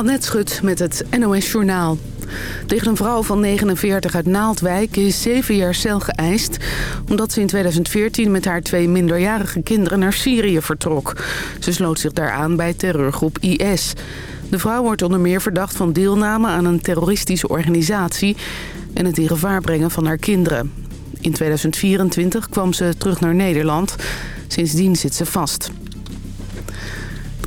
Annette Schut met het NOS Journaal. Tegen een vrouw van 49 uit Naaldwijk is zeven jaar cel geëist... omdat ze in 2014 met haar twee minderjarige kinderen naar Syrië vertrok. Ze sloot zich daar aan bij terreurgroep IS. De vrouw wordt onder meer verdacht van deelname aan een terroristische organisatie... en het in gevaar brengen van haar kinderen. In 2024 kwam ze terug naar Nederland. Sindsdien zit ze vast.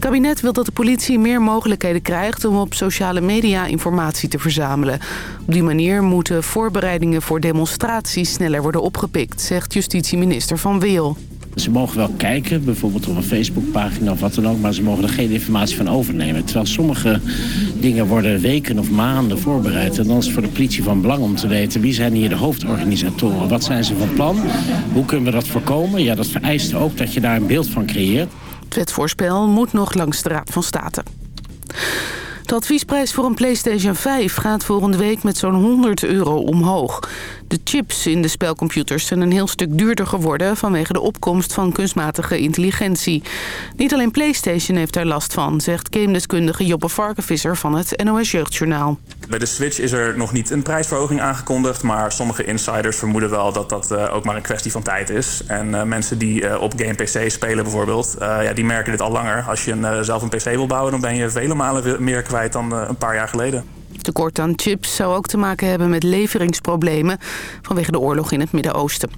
Kabinet wil dat de politie meer mogelijkheden krijgt om op sociale media informatie te verzamelen. Op die manier moeten voorbereidingen voor demonstraties sneller worden opgepikt, zegt justitieminister Van Weel. Ze mogen wel kijken, bijvoorbeeld op een Facebookpagina of wat dan ook... maar ze mogen er geen informatie van overnemen. Terwijl sommige dingen worden weken of maanden voorbereid. En dan is het voor de politie van belang om te weten... wie zijn hier de hoofdorganisatoren? Wat zijn ze van plan? Hoe kunnen we dat voorkomen? Ja, dat vereist ook dat je daar een beeld van creëert. Het wetsvoorstel moet nog langs de Raad van State. De adviesprijs voor een PlayStation 5 gaat volgende week met zo'n 100 euro omhoog. De chips in de spelcomputers zijn een heel stuk duurder geworden... vanwege de opkomst van kunstmatige intelligentie. Niet alleen PlayStation heeft daar last van... zegt gamedeskundige Joppe Varkenvisser van het NOS Jeugdjournaal. Bij de Switch is er nog niet een prijsverhoging aangekondigd... maar sommige insiders vermoeden wel dat dat uh, ook maar een kwestie van tijd is. En uh, mensen die uh, op game PC spelen bijvoorbeeld... die merken dit al langer. Als je zelf een PC wil bouwen... dan ben je vele malen meer kwijt dan een paar jaar geleden. Tekort aan chips zou ook te maken hebben met leveringsproblemen... vanwege de oorlog in het Midden-Oosten.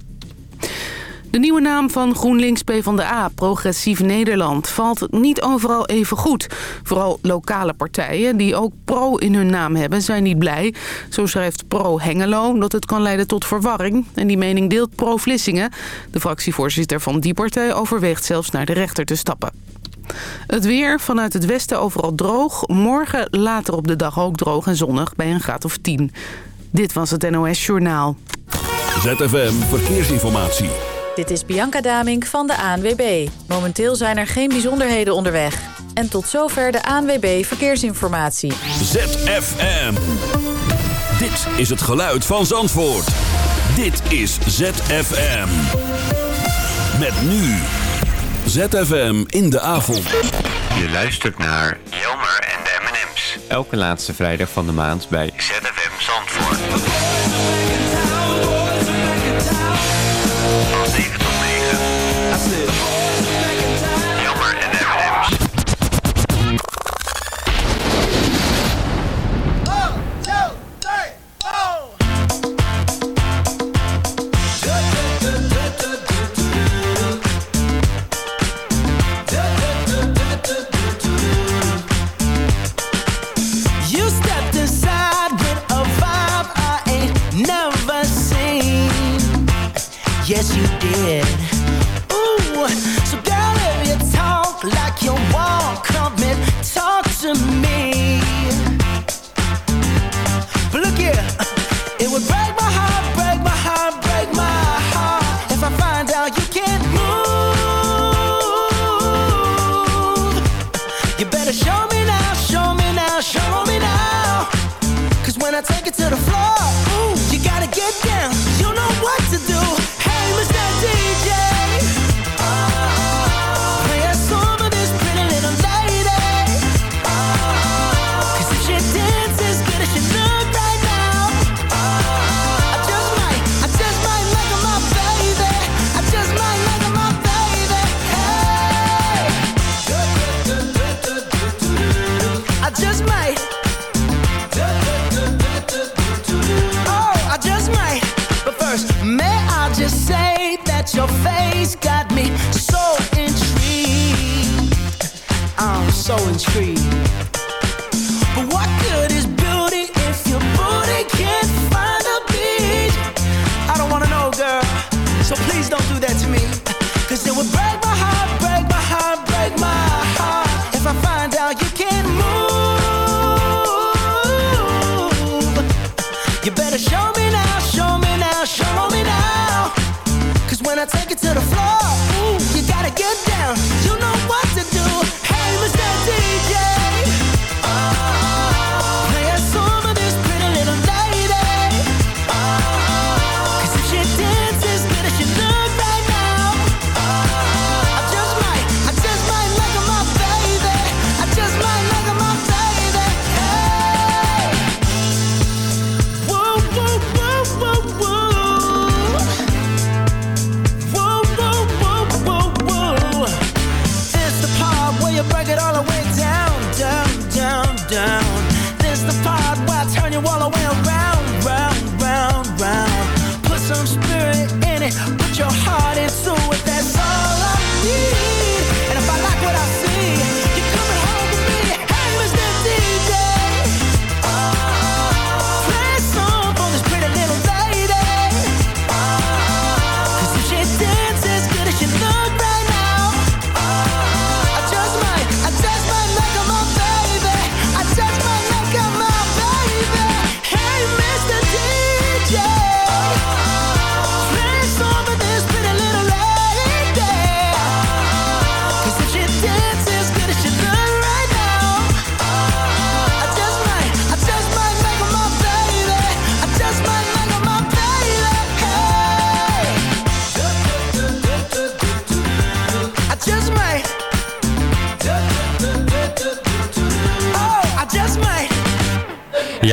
De nieuwe naam van GroenLinks PvdA, Progressief Nederland, valt niet overal even goed. Vooral lokale partijen, die ook pro in hun naam hebben, zijn niet blij. Zo schrijft Pro Hengelo dat het kan leiden tot verwarring. En die mening deelt Pro Vlissingen. De fractievoorzitter van die partij overweegt zelfs naar de rechter te stappen. Het weer vanuit het westen overal droog. Morgen later op de dag ook droog en zonnig bij een graad of 10. Dit was het NOS Journaal. ZFM Verkeersinformatie. Dit is Bianca Damink van de ANWB. Momenteel zijn er geen bijzonderheden onderweg. En tot zover de ANWB Verkeersinformatie. ZFM. Dit is het geluid van Zandvoort. Dit is ZFM. Met nu... ZFM in de avond. Je luistert naar Jelmer en de M&M's. Elke laatste vrijdag van de maand bij ZFM Zandvoort.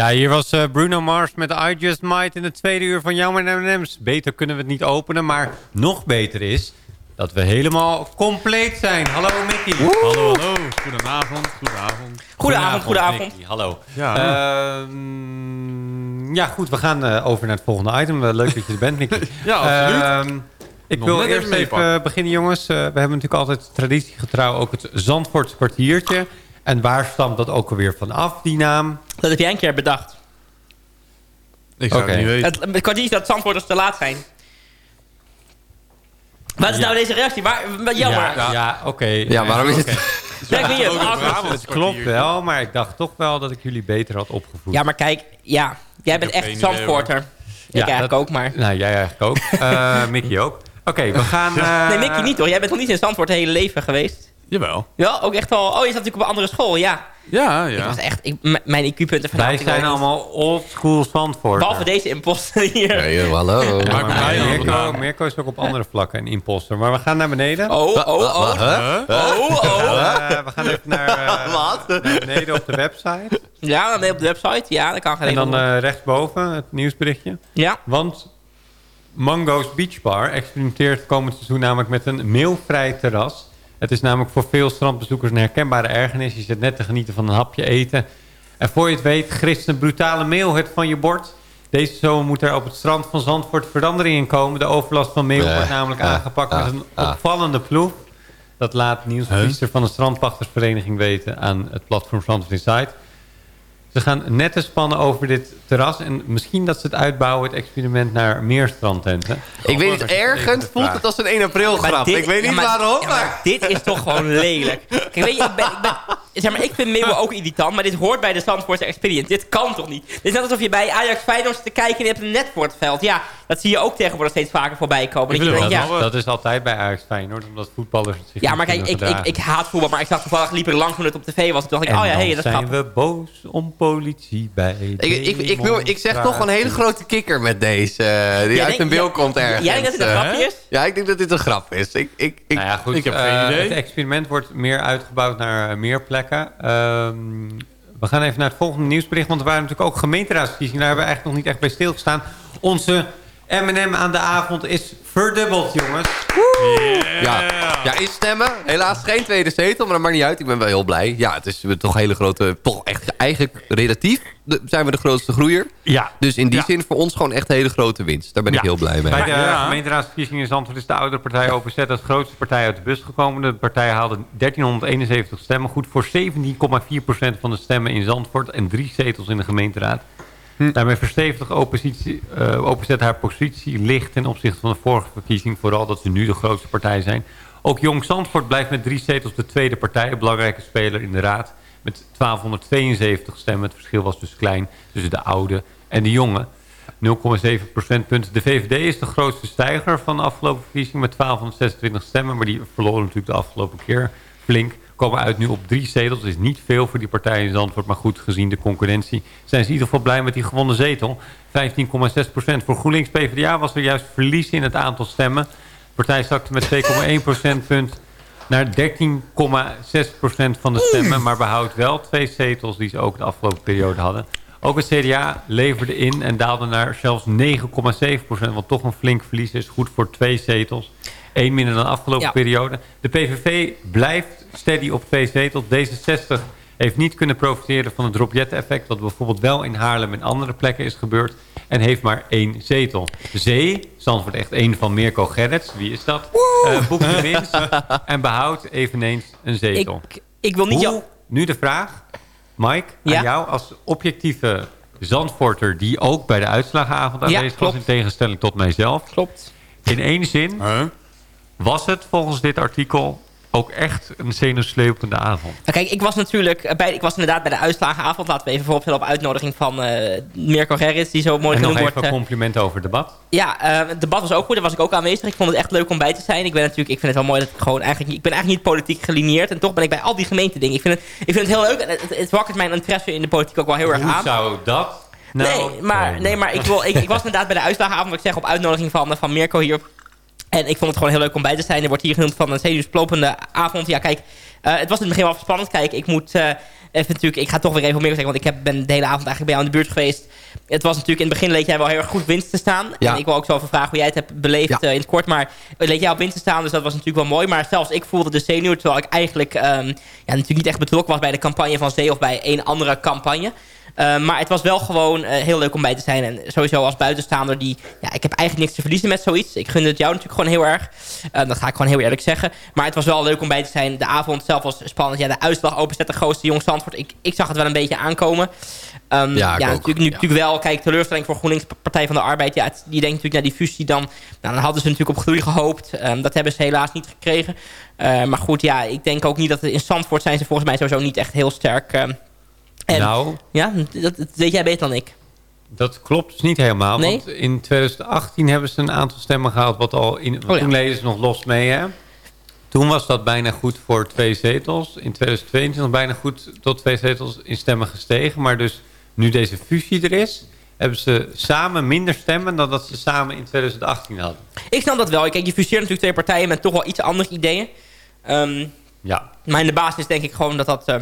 Ja, hier was eh, Bruno Mars met I Just Might in de tweede uur van Jammer M&M's. Beter kunnen we het niet openen, maar nog beter is dat we helemaal compleet zijn. Hallo Mickey. Hallo, hallo. Goedenavond, goedenavond. Goedenavond, goedenavond. Mickey. Hallo. Ja. Ehm, ja, goed. We gaan eh, over naar het volgende item. Eh, leuk dat je er bent, Mickey. Ja, absoluut. Ehm, ik Nog wil eerst even beginnen, jongens. We hebben natuurlijk altijd traditiegetrouw ook het Zandvoorts kwartiertje. En waar stamt dat ook alweer vanaf, die naam? Dat heb jij een keer bedacht. Ik zou Oké. het niet weten. Het, het kwartier dat Zandvoorters te laat zijn. Wat is Ja. nou deze reactie? Waar, jammer. Ja, Ja, ja, oké. Ja, waarom is het... ik het. klopt wel, maar ik dacht toch wel dat ik jullie beter had opgevoed. Ja, maar kijk, ja. Jij bent echt Zandvoorter. Ik Ja, eigenlijk dat- ook, maar... Nou, jij eigenlijk ook. Eh Mickey ook. Oké, we gaan... eh, Nee, Mickey niet hoor. Jij bent nog niet in Zandvoort het hele leven geweest. Jawel. Ja, ook echt al... Oh, je zat natuurlijk op een andere school, ja. Ja, Ik ja. was echt... Ik, mijn IQ-punten Wij vanavond... zijn allemaal old school Zandvoort. Behalve deze imposter hier. Hey, hallo. Ja, maar Mirko. Mirko is ook op andere vlakken een imposter. Maar we gaan naar beneden. Oh, oh, oh. Huh? Oh, oh. Eh, we gaan even naar, eh, naar beneden op de website. Ja, je op de website. Ja, dat kan geen En dan eh, rechtsboven het nieuwsberichtje. Ja. Want Mango's Beach Bar experimenteert komend seizoen namelijk met een mailvrij terras. Het is namelijk voor veel strandbezoekers een herkenbare ergernis. Je zit net te genieten van een hapje eten. En voor je het weet grist een brutale mail het van je bord. Deze zomer moet er op het strand van Zandvoort verandering in komen. De overlast van mail Ja, wordt namelijk ja, aangepakt met een ja. opvallende ploeg. Dat laat Niels Priester van de Strandpachtersvereniging weten aan het platform Zandvoort Insight. Ze gaan netten spannen over dit terras. En misschien dat ze het uitbouwen, het experiment, naar meer strandtenten. Ik weet niet, ergens voelt het als een 1 april grap. dit- Ik weet ja, niet maar- waarom, ja, maar... dit is toch gewoon lelijk. Kijk, weet je, ik ben... Ik ben Zeg maar, ik vind Meeuwen ook irritant, maar dit hoort bij de Zandvoortse experience. Dit kan toch niet? Dit is net alsof je bij Ajax Feyenoord zit te kijken en je hebt een net voor het veld. Ja, dat zie je ook tegenwoordig steeds vaker voorbij komen. Ik Dat denkt, Dat is altijd bij Ajax Feyenoord, omdat voetballers het zich ja, maar kijk, ik, ik, ik haat voetbal, maar ik zag toevallig liep er langs toen het op tv was. Toen dacht ik, En oh ja, dan hé, dat is zijn we boos om politie bij Ik, ik, ik, wil, ik zeg toch een hele grote kikker met deze. eh, die Jij uit een beeld komt ergens. Jij denkt dat dit een eh. grapje is? Ja, ik denk dat dit een grap is. Ik, ik, ik, Nou ja, goed. Ik heb eh, geen idee. Het experiment wordt meer uitgebouwd naar eh, meer plekken. Ehm, we gaan even naar het volgende nieuwsbericht. Want er waren natuurlijk ook gemeenteraadsverkiezingen. Daar hebben we eigenlijk nog niet echt bij stilgestaan. Onze M&M aan de avond is verdubbeld, jongens. ja. ja, instemmen. Helaas geen tweede zetel, maar dat maakt niet uit. Ik ben wel heel blij. Ja, het is toch een hele grote... Toch echt eigenlijk relatief de- zijn we de grootste groeier. Ja. Dus in die Ja. zin voor ons gewoon echt een hele grote winst. Daar ben ik heel blij mee. Bij de Ja. gemeenteraadsverkiezingen in Zandvoort is de oudere partij OPZ als grootste partij uit de bus gekomen. De partij haalde 1371 stemmen, goed voor 17,4% van de stemmen in Zandvoort en drie zetels in de gemeenteraad. Daarmee verstevigt oppositie, eh, OPZ haar positie licht ten opzichte van de vorige verkiezing, vooral dat ze nu de grootste partij zijn. Ook Jong Zandvoort blijft met drie zetels de tweede partij, een belangrijke speler in de raad, met 1272 stemmen. Het verschil was dus klein tussen de oude en de jonge. 0,7 procentpunt. De VVD is de grootste stijger van de afgelopen verkiezing met 1226 stemmen. Maar die verloren natuurlijk de afgelopen keer flink. Komen uit nu op drie zetels. Dat is niet veel voor die partij in Zandvoort. Maar goed, gezien de concurrentie zijn ze in ieder geval blij met die gewonnen zetel. 15,6 procent. Voor GroenLinks PvdA was er juist verlies in het aantal stemmen. De partij zakte met 2,1 procentpunt naar 13,6 procent van de stemmen. Maar behoudt wel twee zetels die ze ook de afgelopen periode hadden. Ook het CDA leverde in en daalde naar zelfs 9,7 procent. Wat toch een flink verlies is. Goed voor twee zetels. Eén minder dan de afgelopen Ja. periode. De PVV blijft steady op twee zetels. D66 heeft niet kunnen profiteren van het drop-jet-effect... wat bijvoorbeeld wel in Haarlem en andere plekken is gebeurd... en heeft maar één zetel. Zee, Zandvoort echt één van Mirko Gerrits. Wie is dat? Uh, boekt de winst en behoudt eveneens een zetel. Ik, ik wil niet Hoe, jou... nu de vraag, Mike, Ja? aan jou als objectieve Zandvoorter... die ook bij de uitslagenavond Ja, aanwezig was... in tegenstelling tot mijzelf. Klopt. In één zin, Huh? Was het volgens dit artikel ook echt een zenuwsleupende avond? Nou, Kijk, ik was natuurlijk bij, ik was inderdaad bij de uitslagenavond. Laten we even vooropstellen op uitnodiging van eh Mirko Gerrits, die zo mooi en nog genoemd wordt. een eh, compliment over het debat. Ja, eh, het debat was ook goed. Daar was ik ook aanwezig. Ik vond het echt leuk om bij te zijn. Ik ben natuurlijk, ik vind het wel mooi dat ik gewoon eigenlijk, niet- ik ben eigenlijk niet politiek gelineerd. En toch ben ik bij al die gemeentedingen. Ik vind het, ik vind het heel leuk. En het, het, wakkert mijn interesse in de politiek ook wel heel erg Hoe aan. zou dat nou nee, maar, nee, maar ik, wil, ik, ik was inderdaad bij de uitslagenavond, wat ik zeg, op uitnodiging van, van Mirko hier. En ik vond het gewoon heel leuk om bij te zijn. Er wordt hier genoemd van een zenuwslopende avond. Ja, kijk, eh, het was in het begin wel spannend. Kijk, ik moet eh, even natuurlijk... Ik ga toch weer even meer zeggen, want ik heb, ben de hele avond eigenlijk bij jou in de buurt geweest. Het was natuurlijk in het begin leek jij wel heel erg goed winst te staan. Ja. En ik wil ook zo even vragen hoe jij het hebt beleefd Ja. eh, in het kort. Maar het leek jij op winst te staan, dus dat was natuurlijk wel mooi. Maar zelfs ik voelde de zenuw, terwijl ik eigenlijk ehm, ja, natuurlijk niet echt betrokken was bij de campagne van Zee of bij een andere campagne. Uh, maar het was wel gewoon uh, heel leuk om bij te zijn. En sowieso als buitenstaander die... Ja, ik heb eigenlijk niks te verliezen met zoiets. Ik gun het jou natuurlijk gewoon heel erg. Uh, dat ga ik gewoon heel eerlijk zeggen. Maar het was wel leuk om bij te zijn. De avond zelf was spannend. Ja, de uitslag openzet de grootste jong Zandvoort. Ik, ik zag het wel een beetje aankomen. Um, ja, natuurlijk, nu, ja. natuurlijk wel. Kijk, teleurstelling voor GroenLinks Partij van de Arbeid. Ja, het, die denkt natuurlijk naar die fusie dan... Nou, dan hadden ze natuurlijk op groei gehoopt. Um, dat hebben ze helaas niet gekregen. Maar goed, ja, ik denk ook niet dat... In Zandvoort zijn ze volgens mij sowieso niet echt heel sterk... En, nou, ja, dat, dat, weet jij beter dan ik. Dat klopt dus niet helemaal. Nee? Want in 2018 hebben ze een aantal stemmen gehaald. Wat al in, Oh, ja. toen leden ze nog los mee. Hè? Toen was dat bijna goed voor twee zetels. In 2022 bijna goed tot twee zetels in stemmen gestegen. Maar dus nu deze fusie er is... hebben ze samen minder stemmen dan dat ze samen in 2018 hadden. Ik snap dat wel. Kijk, je fuseert natuurlijk twee partijen met toch wel iets andere ideeën. Um, ja. Maar in de basis denk ik gewoon dat dat... Uh,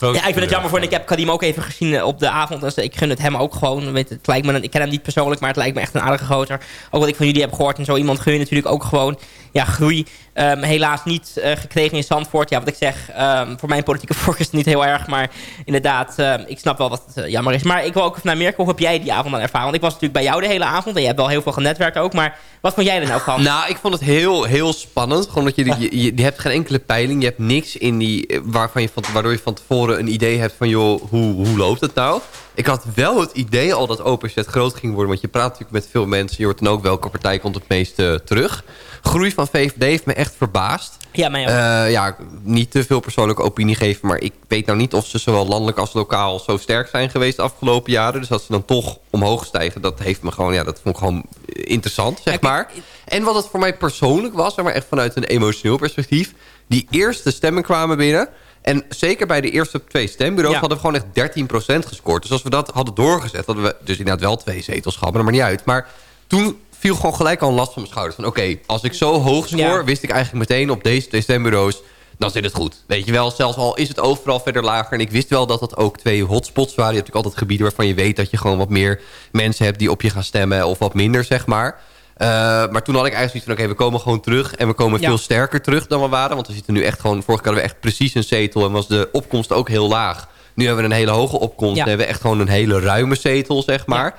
ja, ik vind het jammer voor. En ik heb Kadim ook even gezien uh, op de avond. Dus ik gun het hem ook gewoon. Weet, het lijkt me ik ken hem niet persoonlijk, maar het lijkt me echt een aardige gozer. Ook wat ik van jullie heb gehoord. En zo iemand gun je natuurlijk ook gewoon ja, groei. Um, helaas niet uh, gekregen in Zandvoort. Ja, wat ik zeg, um, voor mijn politieke voorkeur niet heel erg. Maar inderdaad, uh, ik snap wel dat het uh, jammer is. Maar ik wil ook even naar Mirko. Hoe heb jij die avond dan ervaren? Want ik was natuurlijk bij jou de hele avond. En je hebt wel heel veel genetwerkt ook. Maar wat vond jij er nou van? Nou, ik vond het heel, heel spannend. Gewoon dat je, je, hebt geen enkele peiling. Je hebt niks in die, waarvan je van, waardoor je van tevoren een idee hebt van... joh, hoe, hoe loopt het nou? Ik had wel het idee al dat Openzet groot ging worden. Want je praat natuurlijk met veel mensen. Je hoort dan ook welke partij komt het meeste terug. Groei van VVD heeft me echt verbaasd. Ja, mij ook. Uh, ja, niet te veel persoonlijke opinie geven. Maar ik weet nou niet of ze zowel landelijk als lokaal zo sterk zijn geweest de afgelopen jaren. Dus dat ze dan toch omhoog stijgen, dat heeft me gewoon, ja, dat vond ik gewoon interessant, zeg maar. En wat het voor mij persoonlijk was, maar echt vanuit een emotioneel perspectief. Die eerste stemmen kwamen binnen. En zeker bij de eerste twee stembureaus ja. hadden we gewoon echt 13% gescoord. Dus als we dat hadden doorgezet, hadden we dus inderdaad wel twee zetels gehad. Maar dat maakt niet uit. Maar toen viel gewoon gelijk al een last van mijn schouders. Van oké, okay, als ik zo hoog ja. wist ik eigenlijk meteen op deze twee stembureaus... dan zit het goed. Weet je wel, zelfs al is het overal verder lager. En ik wist wel dat dat ook twee hotspots waren. Je hebt natuurlijk altijd gebieden waarvan je weet dat je gewoon wat meer mensen hebt... die op je gaan stemmen of wat minder, zeg maar. Uh, maar toen had ik eigenlijk zoiets van, oké, okay, we komen gewoon terug... en we komen ja. veel sterker terug dan we waren. Want we zitten nu echt gewoon... Vorige keer hadden we echt precies een zetel... en was de opkomst ook heel laag. Nu hebben we een hele hoge opkomst. Ja. En hebben we echt gewoon een hele ruime zetel, zeg maar... Ja.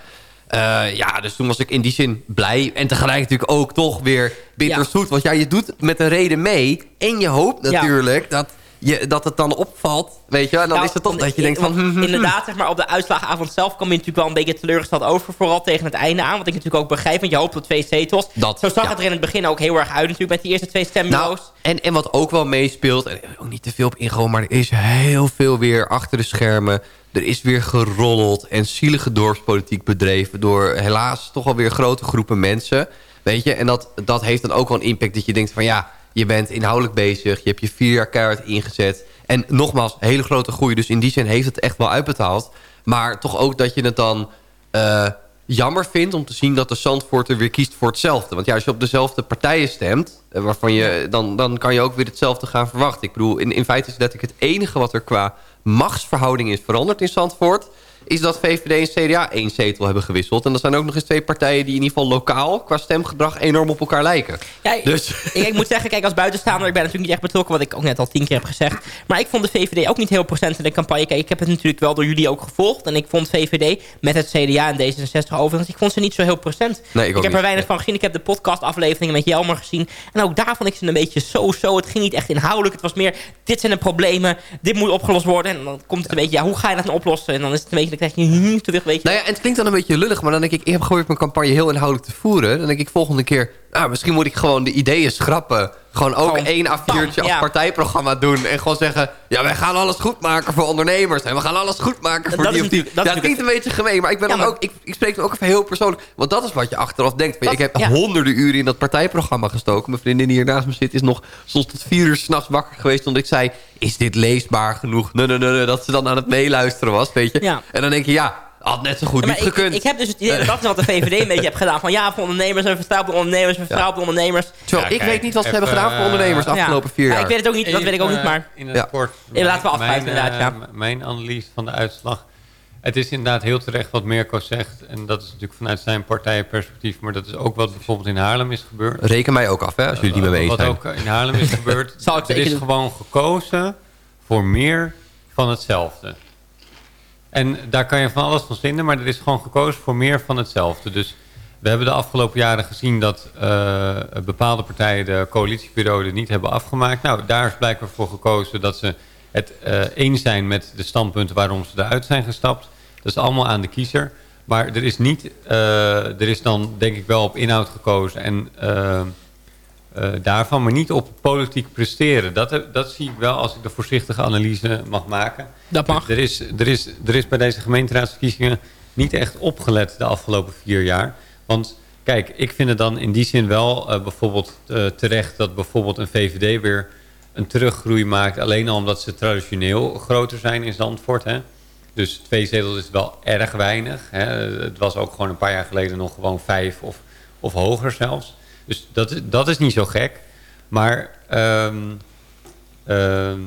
Uh, ja, dus toen was ik in die zin blij. En tegelijk natuurlijk ook toch weer bitterzoet. Ja. Want ja, je doet met een reden mee. En je hoopt natuurlijk ja. dat, je, dat het dan opvalt. Weet je, en dan nou, is het toch dat je denkt van... Want, inderdaad, zeg maar, op de uitslagenavond zelf kwam je natuurlijk wel een beetje teleurgesteld over. Vooral tegen het einde aan. Wat ik natuurlijk ook begrijp. Want je hoopt op twee zetels. Dat, Zo zag ja. het er in het begin ook heel erg uit natuurlijk. Met die eerste twee stembureaus. Nou, en, en wat ook wel meespeelt. En ook niet te veel op ingaan. Maar er is heel veel weer achter de schermen. Er is weer geroddeld en zielige dorpspolitiek bedreven... door helaas toch alweer grote groepen mensen. Weet je, en dat, dat heeft dan ook wel een impact dat je denkt van... ja, je bent inhoudelijk bezig, je hebt je vier jaar keihard ingezet... en nogmaals, hele grote groei, dus in die zin heeft het echt wel uitbetaald. Maar toch ook dat je het dan... Uh, jammer vindt om te zien dat de Zandvoorter weer kiest voor hetzelfde. Want ja, als je op dezelfde partijen stemt... Waarvan je, dan, dan kan je ook weer hetzelfde gaan verwachten. Ik bedoel, in, in feite is dat ik het enige wat er qua machtsverhouding is veranderd in Zandvoort... is dat VVD en CDA één zetel hebben gewisseld. En dat zijn ook nog eens twee partijen die in ieder geval lokaal... qua stemgedrag enorm op elkaar lijken. Ja, dus. ik, ik, moet zeggen, kijk, als buitenstaander... ik ben natuurlijk niet echt betrokken, wat ik ook net al tien keer heb gezegd. Maar ik vond de VVD ook niet heel procent in de campagne. Kijk, ik heb het natuurlijk wel door jullie ook gevolgd. En ik vond VVD met het CDA en D66 overigens... ik vond ze niet zo heel procent. Nee, ik, ik heb niet. er weinig van gezien. Ik heb de podcastafleveringen met Jelmer gezien. En ook daar vond ik ze een beetje zo-zo. Het ging niet echt inhoudelijk. Het was meer, dit zijn de problemen. Dit moet opgelost worden. En dan komt het een beetje, ja, hoe ga je dat nou oplossen? En dan is het een beetje, dan krijg je terug, weet je. Nou ja, en het klinkt dan een beetje lullig. Maar dan denk ik, ik heb geprobeerd mijn campagne heel inhoudelijk te voeren. Dan denk ik volgende keer, nou, misschien moet ik gewoon de ideeën schrappen. Gewoon ook gewoon, één A4'tje als ja. partijprogramma doen. En gewoon zeggen, ja, wij gaan alles goed maken voor ondernemers. En we gaan alles goed maken voor dat die of die. Dat, dat het klinkt een beetje gemeen. Maar ik, ben ja, maar... ook, ik, ik spreek me ook even heel persoonlijk. Want dat is wat je achteraf denkt. Dat, ik heb ja. honderden uren in dat partijprogramma gestoken. Mijn vriendin die hier naast me zit is nog soms tot vier uur s'nachts wakker geweest. Omdat ik zei, is dit leesbaar genoeg? Nee, nee, nee, nee, dat ze dan aan het meeluisteren was, weet je. En dan denk je, ja, Had net zo goed niet ik, gekund. ik heb dus het idee dat dat is wat de VVD een beetje heeft gedaan. Van ja, voor ondernemers en vertrouwde ondernemers en vertrouwde ondernemers. Terwijl Ja, ik kijk, weet niet wat ze hebben gedaan voor eh, ondernemers de afgelopen vier Ja, jaar. ik weet het ook niet, dat weet ik ook niet, Even, maar... In het Ja. kort. Ja, laten we afsluiten, inderdaad, eh, ja. m- Mijn analyse van de uitslag. Het is inderdaad heel terecht wat Mirko zegt. En dat is natuurlijk vanuit zijn partijperspectief. Maar dat is ook wat bijvoorbeeld in Haarlem is gebeurd. Reken mij ook af, hè, als jullie het niet met me eens Wat ook in Haarlem is gebeurd. Zal ik er is doen. gewoon gekozen voor meer van hetzelfde. En daar kan je van alles van vinden, maar er is gewoon gekozen voor meer van hetzelfde. Dus we hebben de afgelopen jaren gezien dat eh, bepaalde partijen de coalitieperiode niet hebben afgemaakt. Nou, daar is blijkbaar voor gekozen dat ze het eh, eens zijn met de standpunten waarom ze eruit zijn gestapt. Dat is allemaal aan de kiezer. Maar er is, niet, eh, er is dan denk ik wel op inhoud gekozen en eh, daarvan, maar niet op politiek presteren. Dat, dat zie ik wel als ik de voorzichtige analyse mag maken. Dat mag. Er is, er, is, er is bij deze gemeenteraadsverkiezingen niet echt opgelet de afgelopen vier jaar. Want kijk, ik vind het dan in die zin wel eh, bijvoorbeeld eh, terecht dat bijvoorbeeld een VVD weer een teruggroei maakt. Alleen al omdat ze traditioneel groter zijn in Zandvoort. Hè? Dus twee zetels is wel erg weinig. Hè? Het was ook gewoon een paar jaar geleden nog gewoon vijf of, of hoger zelfs. Dus dat, is- dat is niet zo gek. Maar ehm, ehm,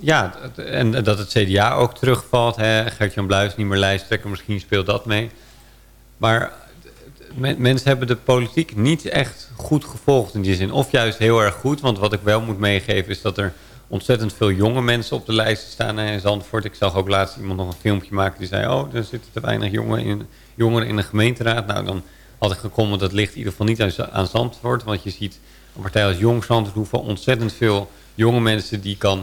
ja, en dat het CDA ook terugvalt. Gert-Jan Bluis niet meer lijsttrekker, misschien speelt dat mee. Maar men- mensen hebben de politiek niet echt goed gevolgd in die zin. Of juist heel erg goed, want wat ik wel moet meegeven is dat er ontzettend veel jonge mensen op de lijst staan in Zandvoort. Ik zag ook laatst iemand nog een filmpje maken die zei... oh, er zitten te weinig jongeren in, jongeren in de gemeenteraad. Nou, dan had ik gekomen dat ligt in ieder geval niet aan, aan Zandvoort. Want je ziet een partij als Jong Zandvoort... hoeveel ontzettend veel jonge mensen die kan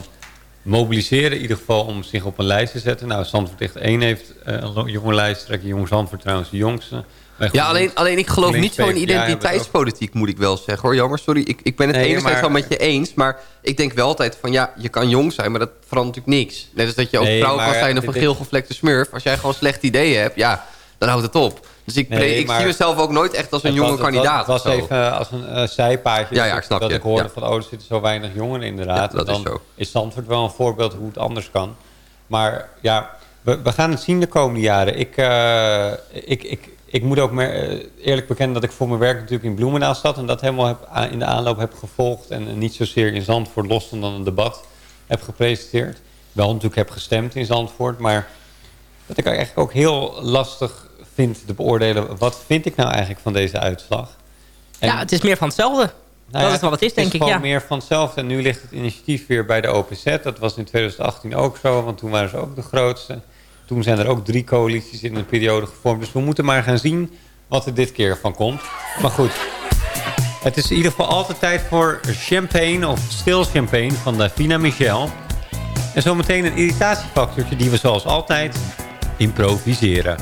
mobiliseren... in ieder geval om zich op een lijst te zetten. Nou, Zandvoort Echt 1 heeft eh, een jonge lijsttrekker. Jong Zandvoort trouwens de jongste. Ja, alleen, alleen ik geloof niet zo in identiteitspolitiek, moet ik wel zeggen hoor. Jammer, sorry. Ik, ik ben het Nee, enerzijds wel met je eens, maar ik denk wel altijd van ja, je kan jong zijn, maar dat verandert natuurlijk niks. Net als dat je ook Nee, vrouw kan zijn of een geel gevlekte smurf. Als jij gewoon slechte ideeën hebt, ja, dan houdt het op. Dus ik, Nee, ik maar- zie mezelf ook nooit echt als een jonge was- kandidaat. Het of was even als een zijpaadje. Ja, ja, dat- ik snap dat je. ik hoorde Ja. van, oh, er zitten zo weinig jongeren inderdaad. Dat En is dan zo. is Zandvoort wel een voorbeeld hoe het anders kan. Maar ja, we, we gaan het zien de komende jaren. Ik, eh, ik, ik, ik moet ook meer, eh, eerlijk bekennen dat ik voor mijn werk natuurlijk in Bloemendaal zat. En dat helemaal heb, in de aanloop heb gevolgd. En niet zozeer in Zandvoort los dan een debat heb gepresenteerd. Wel natuurlijk heb gestemd in Zandvoort. Maar wat ik eigenlijk ook heel lastig te beoordelen. Wat vind ik nou eigenlijk van deze uitslag? En- Ja, het is meer van hetzelfde. nou dat ja, is wat het is, denk ik, gewoon ja. meer van hetzelfde. En nu ligt het initiatief weer bij de OPZ. Dat was in 2018 ook zo, want toen waren ze ook de grootste. Toen zijn er ook drie coalities in een periode gevormd. Dus we moeten maar gaan zien wat er dit keer van komt. Maar goed, het is in ieder geval altijd tijd voor champagne of stil champagne van Davina Michel. En zometeen een irritatiefactortje die we zoals altijd improviseren.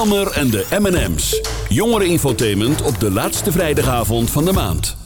Jelmer en de M&M's. Jongereninfotainment op de laatste vrijdagavond van de maand.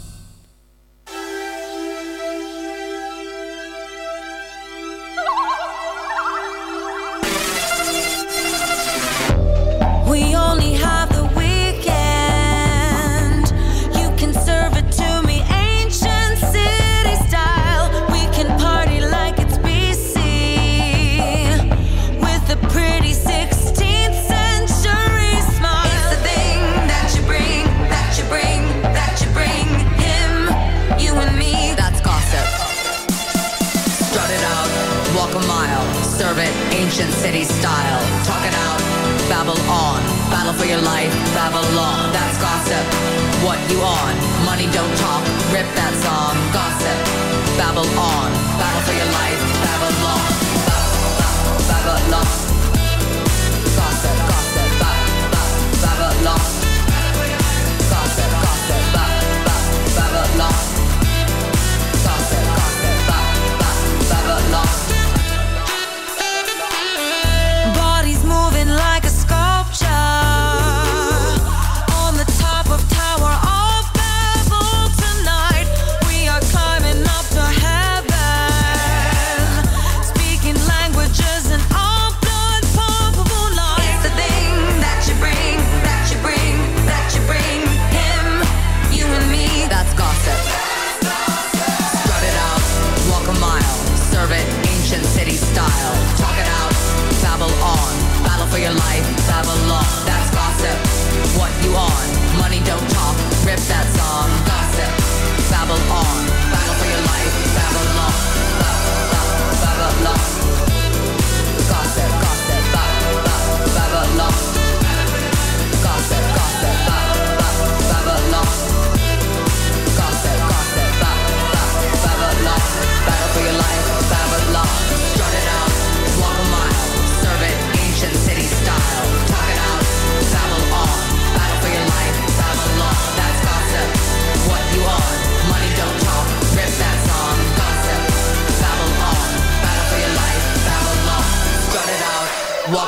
What you on? Money don't talk, rip that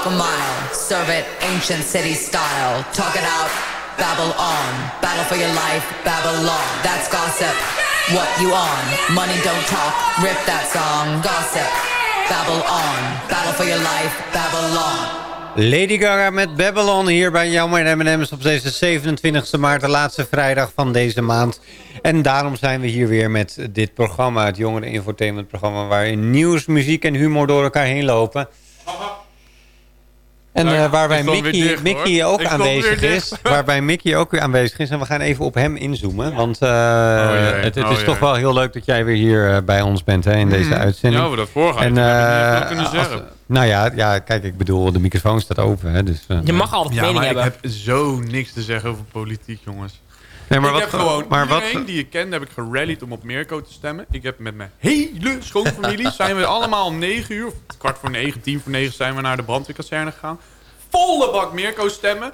a mile, serve it ancient city style. Talk it out, babble on. Battle for your life, Babylon. That's gossip. What you on? Money don't talk. Rip that song. Gossip. Babble on. Battle for your life, Babylon. Lady Gaga met Babylon hier bij Jammer en M&M's op deze 27 maart, de laatste vrijdag van deze maand. En daarom zijn we hier weer met dit programma, het Jongeren Infotainment programma, waarin nieuws, muziek en humor door elkaar heen lopen. En Nou, eh, waarbij Mickey, dicht, Mickey ook aanwezig is. Waarbij Mickey ook weer aanwezig is. En we gaan even op hem inzoomen. Want eh, jee, het, het oh is jee. toch wel heel leuk dat jij weer hier eh, bij ons bent hè, in deze Mhm. uitzending. Ja, maar dat voorgaat, En, eh, kunnen als- zeggen. nou ja, ja, kijk, ik bedoel, de microfoon staat open. Hè, dus, eh, Je mag altijd Ja, mening maar hebben. ik heb zo niks te zeggen over politiek, jongens. Nee, maar ik wat- heb gewoon maar wat- iedereen die ik ken, heb ik gerallied om op Mirko te stemmen. Ik heb met mijn hele schoonfamilie, zijn we allemaal om 9 uur, of kwart voor 9, tien voor 9 zijn we naar de brandweerkazerne gegaan. Volle bak Mirko stemmen.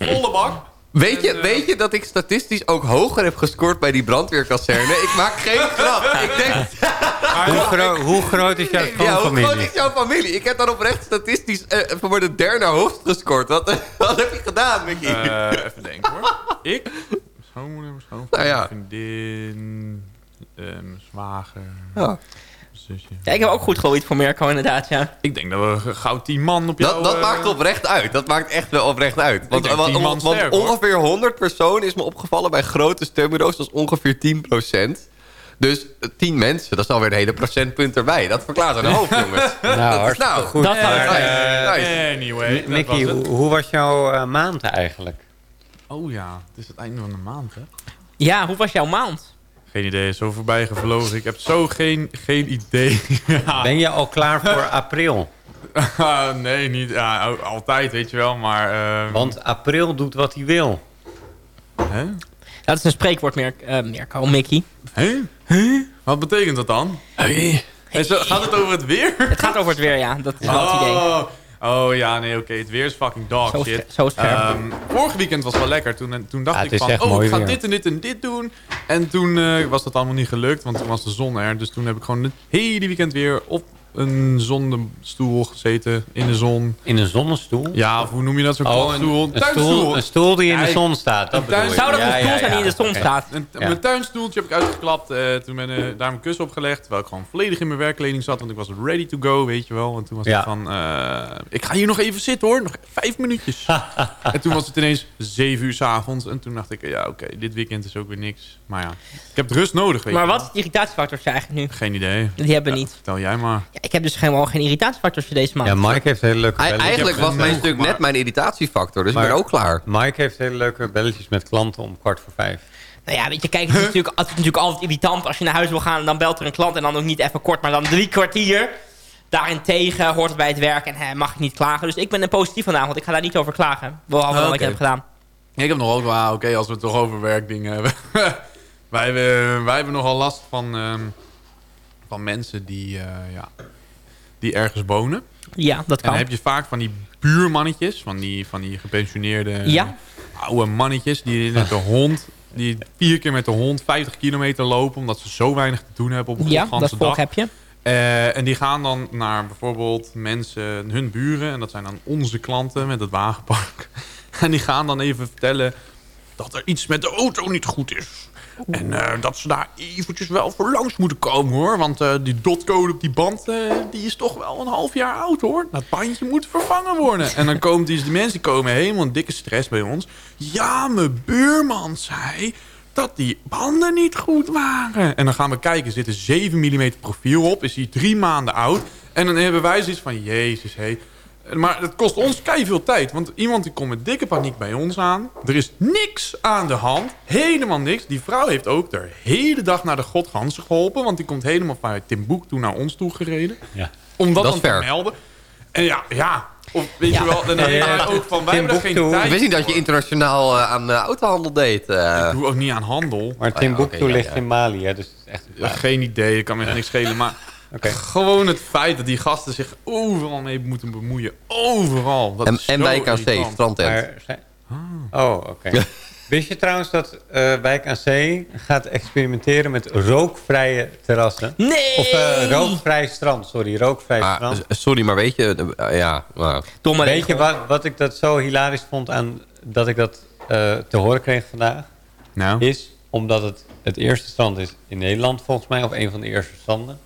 Volle bak. Weet je, weet je dat ik statistisch ook hoger heb gescoord bij die brandweerkazerne? ik maak geen grap. Ik denk... hoe, gro- hoe groot is jouw Ja, hoe groot is jouw familie? Ik heb dan oprecht statistisch eh, voor de derde hoogst gescoord. Wat, wat heb je gedaan, Mickey? Eh, even denken hoor. Ik, schoonmoeder, mijn schoonvader, Nou ja. vriendin, eh, mijn zwager, Ja. zusje. Ja, ik heb ook goed gegooid voor Mirko inderdaad, ja. Ik denk dat we gauw 10 man op jou... Dat, dat eh, maakt oprecht uit. Dat maakt echt wel oprecht uit. Want, denk want, 10 man want- want sterk, hoor. ongeveer 100 personen is me opgevallen bij grote stembureaus. Dat is ongeveer 10% Dus eh, 10 mensen, dat is alweer een hele procentpunt erbij. Dat verklaart een hoop, jongens. Nou, hartstikke nou, goed. dat ja, was nice, eh, nice. Anyway, dat Mickey, was hoe, hoe was jouw eh, maand eigenlijk? Oh ja, het is het einde van de maand, hè? Ja, hoe was jouw maand? Geen idee, zo voorbij gevlogen. Ik heb zo geen, geen idee. Ja. Ben je al klaar voor april? Ah, nee, niet. Ja, al- altijd, weet je wel, maar... ehm, Want april doet wat hij wil. Hè? Dat is een spreekwoord, Mir eh, Mirko, Mickey. Hè? Hè? Wat betekent dat dan? En zo, gaat het over het weer? Het gaat over het weer, ja. Dat is wel het idee. Oh, ja, nee, oké. Het weer is fucking dog Zo shit. zo scherp. Ehm, vorig weekend was wel lekker. Toen, toen dacht Ja, ik van, oh, ik ga weer. dit en dit en dit doen. En toen eh, was dat allemaal niet gelukt, want toen was de zon er. Dus toen heb ik gewoon het hele weekend weer op een zonnestoel gezeten in de zon. In een zonnestoel? Ja, of hoe noem je dat? Zo'n Oh, een- een stoel- een stoel die in de zon staat, dat. Zou dat een Ja, stoel ja, zijn die in de zon staat? Een- Ja. Mijn tuinstoeltje heb ik uitgeklapt. eh, toen ben ik daar mijn kus opgelegd. Terwijl ik gewoon volledig in mijn werkkleding zat. Want ik was ready to go, weet je wel. En toen was Ja. het van... eh, ik ga hier nog even zitten hoor. Nog vijf minuutjes. en toen was het ineens zeven uur 's avonds. En toen dacht ik, ja oké, dit weekend is ook weer niks. Maar ja, ik heb het rust nodig, weet Maar je wat is de irritatiefactor eigenlijk nu? Geen idee. Die hebben we niet. Vertel jij maar. Ik heb dus helemaal geen irritatiefactor voor deze maand. Ja, Mike heeft hele leuke belletjes. Eigenlijk was mijn stuk net mijn irritatiefactor. Dus ik ben ook klaar. Mike heeft hele leuke belletjes met klanten om kwart voor vijf. Nou ja, weet je, kijk, het is, natuurlijk, het is natuurlijk altijd irritant als je naar huis wil gaan... en dan belt er een klant en dan ook niet even kort, maar dan drie kwartier. Daarentegen hoort het bij het werk en hè, mag ik niet klagen. Dus ik ben er positief vandaag, want ik ga daar niet over klagen. Behalve wat ik Oké. heb gedaan. Ik heb nog ook wel, ah, oké, als we het toch over werkdingen hebben. wij, hebben wij hebben nogal last van, ehm, van mensen die, eh, ja, die ergens wonen. Ja, dat En kan. dan heb je vaak van die buurmannetjes, van die, van die gepensioneerde Ja. oude mannetjes... die met de hond, die vier keer met de hond 50 kilometer lopen... omdat ze zo weinig te doen hebben op een Ja, godganse dat volg dag. heb je. Eh, en die gaan dan naar bijvoorbeeld mensen, hun buren... en dat zijn dan onze klanten met het wagenpark. En die gaan dan even vertellen dat er iets met de auto niet goed is. En eh, dat ze daar eventjes wel voor langs moeten komen hoor. Want eh, die dotcode op die band, eh, die is toch wel een half jaar oud hoor. Dat bandje moet vervangen worden. En dan komen die, die mensen komen helemaal in dikke stress bij ons. Ja, mijn buurman zei dat die banden niet goed waren. En dan gaan we kijken, zit er 7 mm profiel op. Is die drie maanden oud. En dan hebben wij zoiets van, jezus hé. Maar het kost ons veel tijd. Want iemand die komt met dikke paniek bij ons aan. Er is niks aan de hand. Helemaal niks. Die vrouw heeft ook de hele dag naar de godgansen geholpen. Want die komt helemaal vanuit Timbuktu naar ons toe gereden. Ja. Om dat, Dat dan ver. te melden. En ja, ja. Of weet je wel, dan Ja, ook van, wij hebben geen tijd Ik wist niet dat je internationaal eh, aan eh, autohandel deed. eh. Ik doe ook niet aan handel. Maar Timbuktu oké, ja, ligt ja. in Mali, hè, dus echt geen idee, ik kan me niks schelen. Maar gewoon het feit dat die gasten zich overal mee moeten bemoeien. Overal. Dat En, zo Wijk aan Zee, strandtent. Maar Oh, oké. Wist je trouwens dat eh, Wijk aan Zee gaat experimenteren met rookvrije terrassen? Nee! Of eh, rookvrij strand, sorry, rookvrij Ah, strand. s- sorry, maar weet je... eh, ja, nou. Domme Weet je wat, wat ik dat zo hilarisch vond aan dat ik dat eh, te horen kreeg vandaag? Nou? Is omdat het het eerste strand is in Nederland volgens mij, of een van de eerste stranden.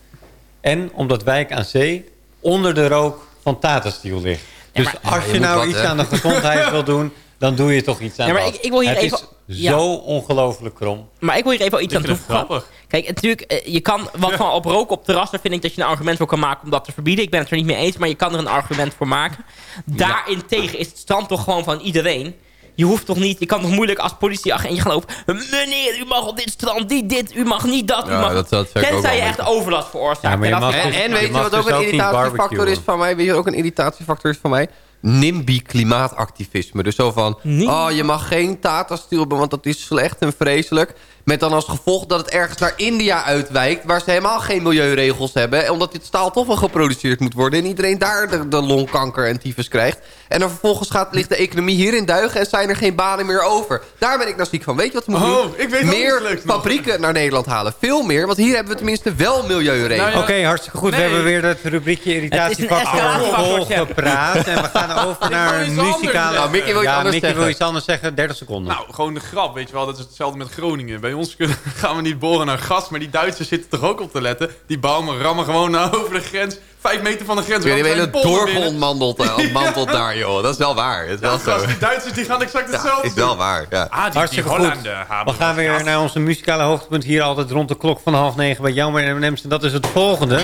En omdat Wijk aan Zee onder de rook van Tata Steel ligt. Dus maar- als Ja, je, nou wat, iets hè? aan de gezondheid wil doen, dan doe je toch iets aan Ja, maar dat. ik- ik wil hier het even- is ja. zo ongelooflijk krom. Maar ik wil hier even iets Ik aan toevoegen. grappig. Kijk, natuurlijk, eh, je kan wat van op rook op terrassen vind ik dat je een argument voor kan maken om dat te verbieden. Ik ben het er niet mee eens, maar je kan er een argument voor maken. Daarentegen is het strand toch gewoon van iedereen. Je hoeft toch niet, je kan toch moeilijk als politieagent gaan lopen. Meneer, u mag op dit strand niet dit, u mag niet dat, u Ja, mag... dat- Tenzij je echt overlast veroorzaakt. Ja, maar je En dat mag is- En, dus- en je weet je mag wat ook een irritatiefactor is van mij? Weet je wat ook een irritatiefactor is van mij? NIMBY klimaatactivisme. Dus zo van, NIMBY? oh je mag geen Tata hebben, want dat is slecht en vreselijk. Met dan als gevolg dat het ergens naar India uitwijkt... waar ze helemaal geen milieuregels hebben... omdat dit staal toch wel geproduceerd moet worden... en iedereen daar de, de longkanker en tyfus krijgt. En dan vervolgens gaat, ligt de economie hier in duigen... en zijn er geen banen meer over. Daar ben ik nou ziek van. Weet je wat we moeten Oh, doen? ik weet Meer nog. fabrieken naar Nederland halen. Veel meer, want hier hebben we tenminste wel milieuregels. Nou ja, Oké, hartstikke goed. Nee. We hebben weer het rubriekje irritatiefactor volgepraat. En we gaan over naar muzikale... Nou, Mickey wil iets ja, anders Mickey wil zeggen. iets anders zeggen. 30 seconden. Nou, gewoon de grap, weet je wel. Dat is hetzelfde met Groningen. Bij ons kunnen, gaan we niet boren naar gas, maar die Duitsers zitten toch ook op te letten. Die bouwen rammen gewoon nou over de grens. Vijf meter van de grens. Een rammen hele dorp binnen. ontmanteld, eh, ontmanteld daar, joh. Dat is wel waar. Het is Ja, wel gast, zo. die Duitsers die gaan exact Ja, hetzelfde is wel waar, ja. Ah, die, Hartstikke die goed. We gaan weer naar onze muzikale hoogtepunt hier altijd rond de klok van half negen bij jou en M&M's. En dat is het volgende.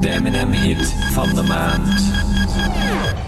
De M&M hit van de maand.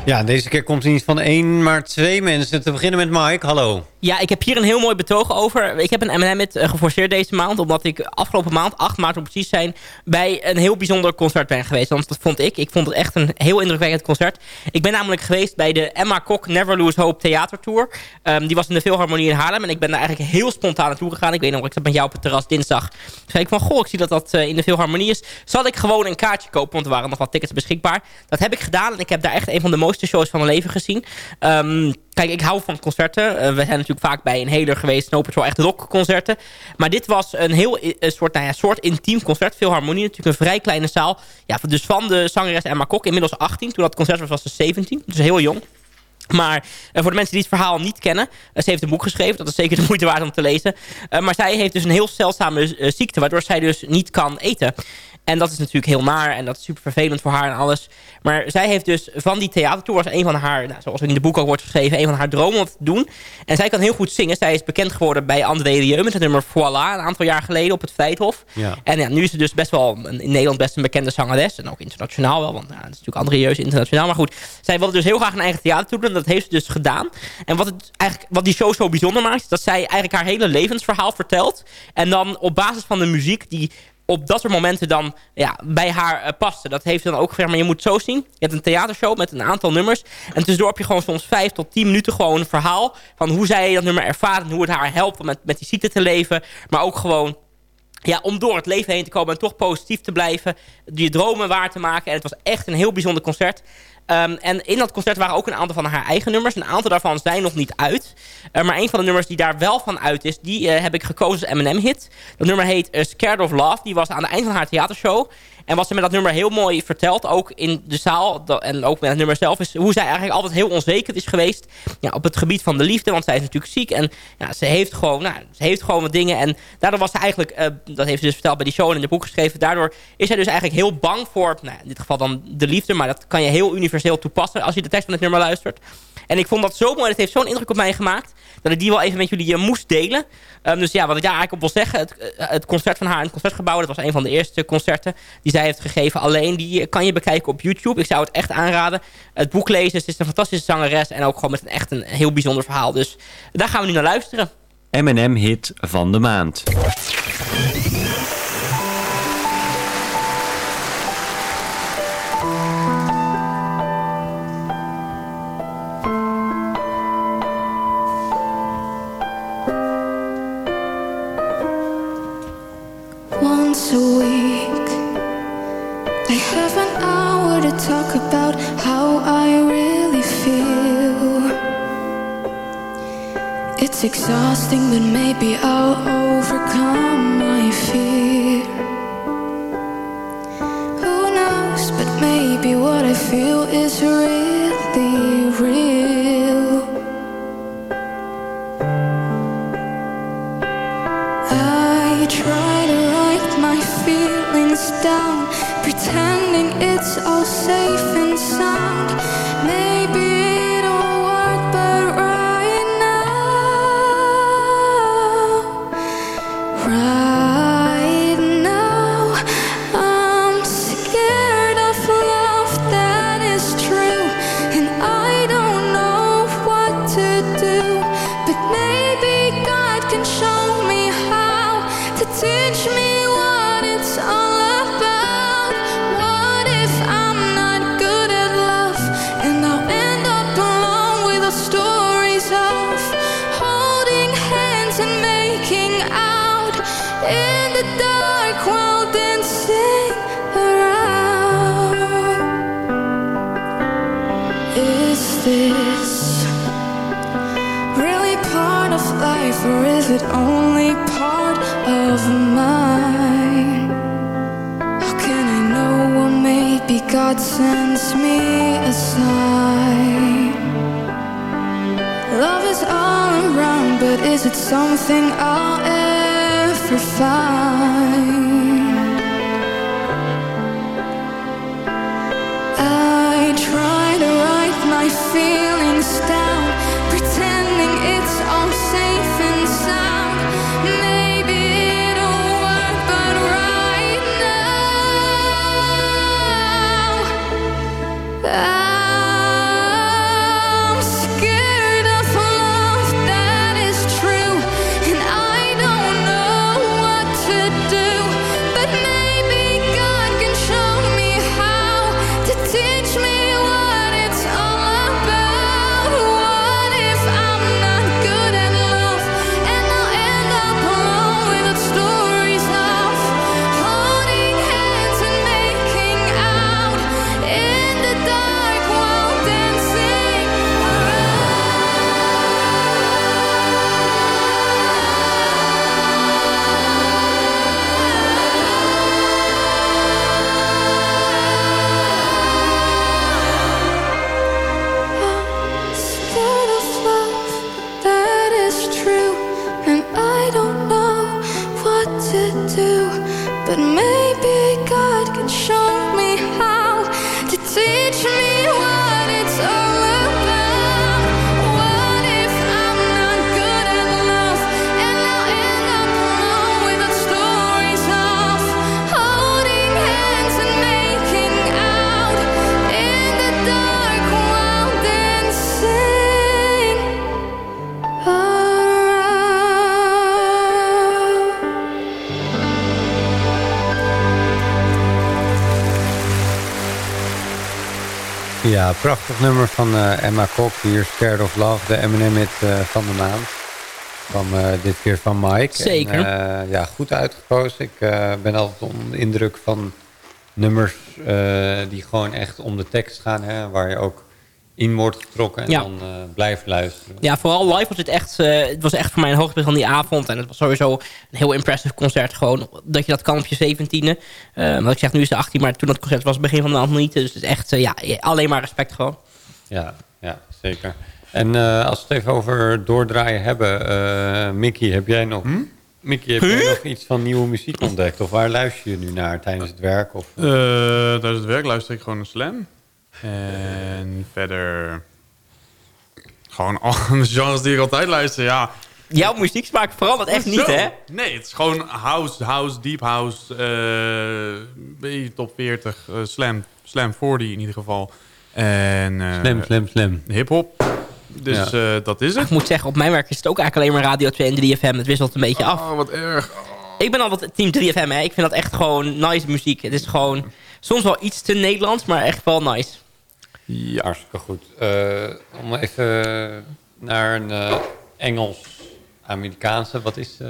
Ja, deze keer komt hij niet van één, maar twee mensen. Te beginnen met Mike. Hallo. Ja, ik heb hier een heel mooi betoog over. Ik heb een M&M hit eh, geforceerd deze maand. Omdat ik afgelopen maand, 8 maart om precies zijn... bij een heel bijzonder concert ben geweest. Want dat vond ik. Ik vond het echt een heel indrukwekkend concert. Ik ben namelijk geweest bij de Emma Kok Never Lose Hope Theatertour. Ehm, die was in de Philharmonie in Haarlem. En ik ben daar eigenlijk heel spontaan naartoe gegaan. Ik weet nog, ik zat met jou op het terras dinsdag. Toen zei ik van, goh, ik zie dat dat eh, in de Philharmonie is. Zal ik gewoon een kaartje kopen? Want er waren nog wat tickets beschikbaar. Dat heb ik gedaan. En ik heb daar echt een van de mooiste shows van mijn leven gezien. Ehm, kijk, ik hou van concerten. Eh, we zijn natuurlijk vaak bij een hele geweest. Snow Patrol echt rockconcerten. Maar dit was een heel i- een soort, nou ja, soort intiem concert. Veel harmonie. Natuurlijk een vrij kleine zaal. Ja, dus van de zangeres Emma Kok. Inmiddels 18. Toen dat concert was, was ze 17. Dus heel jong. Maar eh, voor de mensen die het verhaal niet kennen... eh, ze heeft een boek geschreven, dat is zeker de moeite waard om te lezen. Eh, maar zij heeft dus een heel zeldzame eh, ziekte... waardoor zij dus niet kan eten. En dat is natuurlijk heel naar en dat is super vervelend voor haar en alles. Maar zij heeft dus van die theatertour... was een van haar, nou, zoals in de boek ook wordt geschreven... een van haar dromen om te doen. En zij kan heel goed zingen. Zij is bekend geworden bij André Rieu... met het nummer Voilà, een aantal jaar geleden op het Feithof. Ja. En ja, nu is ze dus best wel een, in Nederland best een bekende zangeres. En ook internationaal wel, want nou, het is natuurlijk André Rieu is internationaal. Maar goed, zij wilde dus heel graag een eigen theater doen. En dat heeft ze dus gedaan. En wat, het eigenlijk, wat die show zo bijzonder maakt... is dat zij eigenlijk haar hele levensverhaal vertelt. En dan op basis van de muziek die op dat soort momenten dan ja, bij haar eh, paste. Dat heeft dan ook gezegd, maar je moet zo zien. Je hebt een theatershow met een aantal nummers. En tussendoor heb je gewoon soms vijf tot tien minuten gewoon een verhaal... van hoe zij dat nummer ervaart en hoe het haar helpt om met, met die ziekte te leven. Maar ook gewoon ja, om door het leven heen te komen en toch positief te blijven. Je dromen waar te maken. En het was echt een heel bijzonder concert. Ehm, en in dat concert waren ook een aantal van haar eigen nummers. Een aantal daarvan zijn nog niet uit. Eh, maar een van de nummers die daar wel van uit is... die eh, heb ik gekozen als M&M-hit. Dat nummer heet Scared of Love. Die was aan het eind van haar theatershow. En wat ze met dat nummer heel mooi vertelt, ook in de zaal... en ook met het nummer zelf, is hoe zij eigenlijk altijd heel onzeker is geweest... Ja, op het gebied van de liefde, want zij is natuurlijk ziek. En ja, ze heeft gewoon, nou, heeft gewoon wat dingen. En daardoor was ze eigenlijk, eh, dat heeft ze dus verteld bij die show en in het boek geschreven... daardoor is zij dus eigenlijk heel bang voor, nou, in dit geval dan de liefde... maar dat kan je heel universeel toepassen als je de tekst van het nummer luistert... En ik vond dat zo mooi. Dat heeft zo'n indruk op mij gemaakt. Dat ik die wel even met jullie eh, moest delen. Ehm, dus ja, wat ik daar eigenlijk op wil zeggen. Het, eh, het concert van haar in het concertgebouw. Dat was een van de eerste concerten die zij heeft gegeven. Alleen die eh, kan je bekijken op YouTube. Ik zou het echt aanraden. Het boek lezen. Ze is een fantastische zangeres. En ook gewoon met een echt een heel bijzonder verhaal. Dus daar gaan we nu naar luisteren. M&M hit van de maand. Talk about how I really feel. It's exhausting, but maybe I'll overcome my fear. Who knows, but maybe what I feel is really real. I try to write my feelings down, it's all safe and sound. Maybe God sends me a sign? Love is all around, but is it something I'll ever find? I try to write my feelings down, Ja, prachtig nummer van eh, Emma Kok. Hier Scared of Love, de M&M-hit eh, van de maand. Van eh, dit keer van Mike. Zeker. En, ja, goed uitgekozen. Ik ben altijd onder de indruk van nummers die gewoon echt om de tekst gaan. Hè, waar je ook in wordt getrokken en Ja. dan eh, blijft luisteren. Ja, vooral live was het echt, eh, het was echt voor mij een hoogtepunt van die avond. En het was sowieso een heel impressive concert. Gewoon dat je dat kan op je 17e. Eh wat ik zeg, nu is het 18, maar toen dat concert was, begin van de maand niet. Dus het is echt, ja, alleen maar respect gewoon. Ja, ja zeker. En eh, als we het even over doordraaien hebben, eh Mickey, heb jij nog, Mickey, heb jij nog iets van nieuwe muziek ontdekt? Of waar luister je nu naar tijdens het werk? Of, Eh, tijdens het werk luister ik gewoon naar Slam. En verder... Gewoon al de genres die ik altijd luister, ja. Jouw muziek smaakt verandert echt niet, Zo. hè? Nee, het is gewoon house, house, deep house, eh, beetje top 40, eh, slam, slam 40 in ieder geval. En, eh, Slam, slam, slam. Hip-hop. Dus eh, dat is het. Ik moet zeggen, op mijn werk is het ook eigenlijk alleen maar Radio 2 en 3FM. Het wisselt een beetje af. Oh, wat erg. Ik ben altijd team 3FM, hè. Ik vind dat echt gewoon nice muziek. Het is gewoon soms wel iets te Nederlands, maar echt wel nice. Ja, hartstikke goed. Eh, om even naar een eh, Engels-Amerikaanse. Wat is eh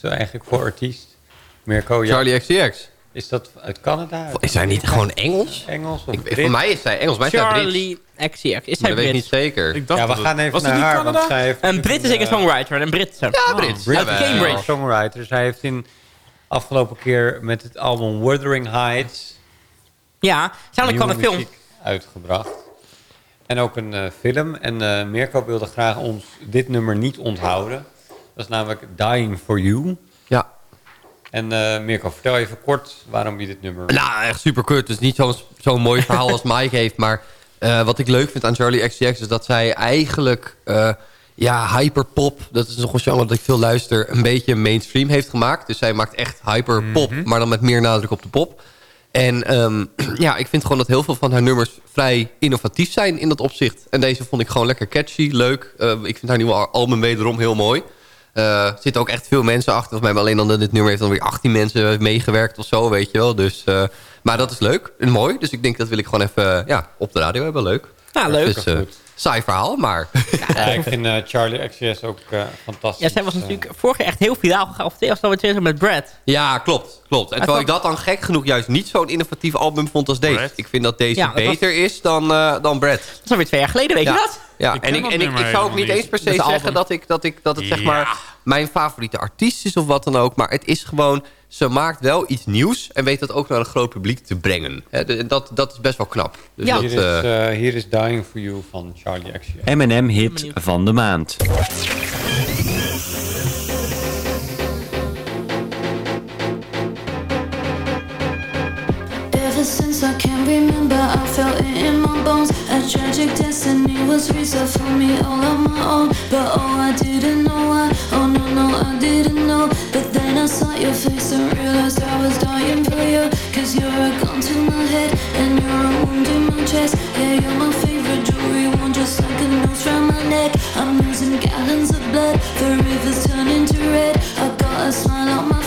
zo eigenlijk voor artiest? Mirko, ja. Charlie XCX. Is dat uit Canada? Is hij niet gewoon Engels? Engels of Ik, voor mij is hij Engels, Brits. Charlie XCX. Is hij dat weet ik niet zeker. Ik dacht Ja, we dat gaan even was naar niet haar, want Canada? zij heeft... Een Brit is een, songwriter, een Brit. Ja, Brits. Brit, Uit Cambridge. songwriter. Zij heeft in afgelopen keer met het album Wuthering Heights... Ja, namelijk van een film. Uitgebracht. En ook een eh, film. En eh Mirko wilde graag ons dit nummer niet onthouden. Dat is namelijk Dying for You. Ja. En eh, Mirko, vertel even kort waarom je dit nummer... Nou, echt super kut. Het is niet zo'n zo'n mooi verhaal als Mike heeft. Maar wat ik leuk vind aan Charlie XCX is dat zij eigenlijk... ja, hyperpop, dat is nog een genre dat ik veel luister... een beetje mainstream heeft gemaakt. Dus zij maakt echt hyperpop, maar dan met meer nadruk op de pop. En ehm, ja, ik vind gewoon dat heel veel van haar nummers vrij innovatief zijn in dat opzicht. En deze vond ik gewoon lekker catchy, leuk. Eh, ik vind haar nieuwe album wederom heel mooi. Eh, er zitten ook echt veel mensen achter. Volgens mij maar alleen dan dit nummer heeft dan weer 18 mensen meegewerkt of zo, weet je wel. Dus, eh, maar dat is leuk en mooi. Dus ik denk dat wil ik gewoon even ja, op de radio hebben. Leuk. Ja, leuk. Is eh, saai verhaal, maar... Ja, ik vind eh, Charlie XCS ook eh, fantastisch. Ja, zij was natuurlijk vorig jaar echt heel viraal gegaan. Of twee of zo met Brad. Ja, klopt. klopt. En terwijl ik dat dan gek genoeg juist niet zo'n innovatief album vond als deze. Brad? Ik vind dat deze Ja, dat was- beter is dan, eh dan Brad. Dat is alweer twee jaar geleden, weet Ja. je dat? Ja, Ik en, ik, en ik, ik zou ook niet eens per se zeggen dat, ik, dat, ik, dat het zeg maar mijn favoriete artiest is of wat dan ook. Maar het is gewoon, ze maakt wel iets nieuws en weet dat ook naar een groot publiek te brengen. En dat, dat is best wel knap. Dus Ja. dat, Hier is, eh, hier is Dying for You van Charlie XCS. M&M-hit van de maand. Ever since I can remember, I felt it in my bones. A tragic destiny was reserved for me all on my own. But oh, I didn't But then I saw your face and realized I was dying for you. Cause you're a gun to my head and you're a wound in my chest. Yeah, you're my favorite jewelry one, just like a noose round my neck. I'm losing gallons of blood, the river's turning to red. I got a smile on my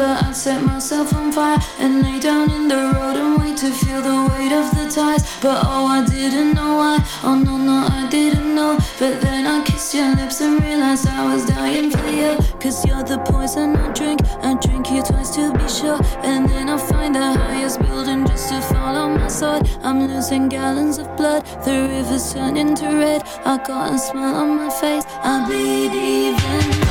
I remember, I'd set myself on fire and lay down in the road and wait to feel the weight of the tides. But oh, I didn't know why. Oh no, no, I didn't know. But then I kissed your lips and realized I was dying for you. Cause you're the poison I drink. I drink you twice to be sure. And then I find the highest building just to fall on my sword. I'm losing gallons of blood. The river's turning to red. I got a smile on my face. I bleed even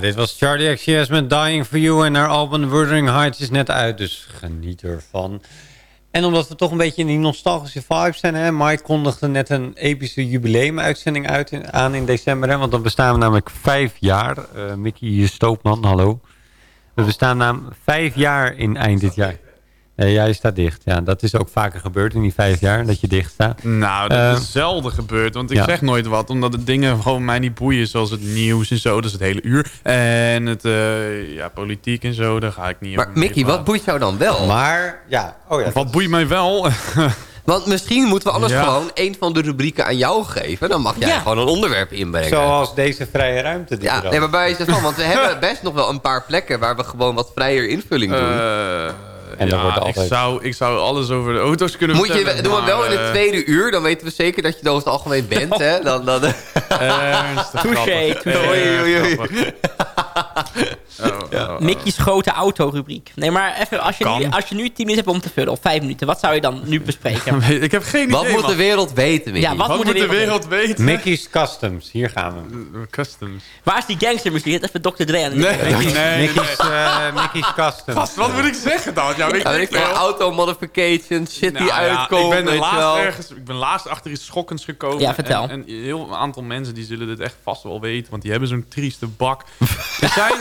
Dit was Charlie XCS met Dying For You. En haar album Wuthering Heights is net uit, dus geniet ervan. En omdat we toch een beetje in die nostalgische vibes zijn... Hè, Mike kondigde net een epische jubileumuitzending uit aan in december. Hè, want dan bestaan we namelijk vijf jaar. Eh, Mickey Stoopman, hallo. We bestaan namelijk vijf jaar in eind dit jaar. Nee, jij staat dicht. Ja, dat is ook vaker gebeurd in die vijf jaar, dat je dicht staat. Nou, dat Eh, is zelden gebeurd. Want ik ja. zeg nooit wat, omdat de dingen gewoon mij niet boeien. Zoals het nieuws en zo, dat is het hele uur. En het, eh, ja, politiek en zo, daar ga ik niet Maar over Mickey, wat boeit jou dan wel? Maar, ja. Oh ja wat boeit mij wel? Want misschien moeten we anders Ja. gewoon een van de rubrieken aan jou geven. Dan mag jij Ja. gewoon een onderwerp inbrengen. Zoals deze vrije ruimte. Die Ja, nee, maar bij van, want we hebben best nog wel een paar plekken waar we gewoon wat vrijer invulling doen. Eh, En dan ja, wordt ik, altijd- zou, ik zou alles over de auto's kunnen Moet je, vertellen. doen we maar, wel in het eh, tweede uur, dan weten we zeker dat je er over het algemeen bent. Hè? Dan, dan, Ernstig Touché, grappig. touché. Oei, oei, oei. Grappig. Oh, oh, oh. Mickey's grote autorubriek. Nee, maar even, als je, Kan. nu, als je nu 10 minuten hebt om te vullen, of 5 minuten, wat zou je dan nu bespreken? Ik heb geen Wat idee, moet de wereld weten, Mickey? Ja, wat, Wat moet de wereld, weten? weten? Mickey's Customs, hier gaan we. Customs. Waar is die gangstermuziek? Het even Dr. Dre aan de Nee, microfoon. nee, nee. Mickey's, eh, Mickey's Customs. Gast, wat moet ik zeggen dan? Ja, weet Ja, ik veel, auto modifications, shit die Nou ja, uitkomt. ik ben, laatst wel. ergens, ik ben laatst achter iets schokkends gekomen. Ja, vertel. En, en een heel aantal mensen die zullen dit echt vast wel weten. Want die hebben zo'n trieste bak. er, zijn,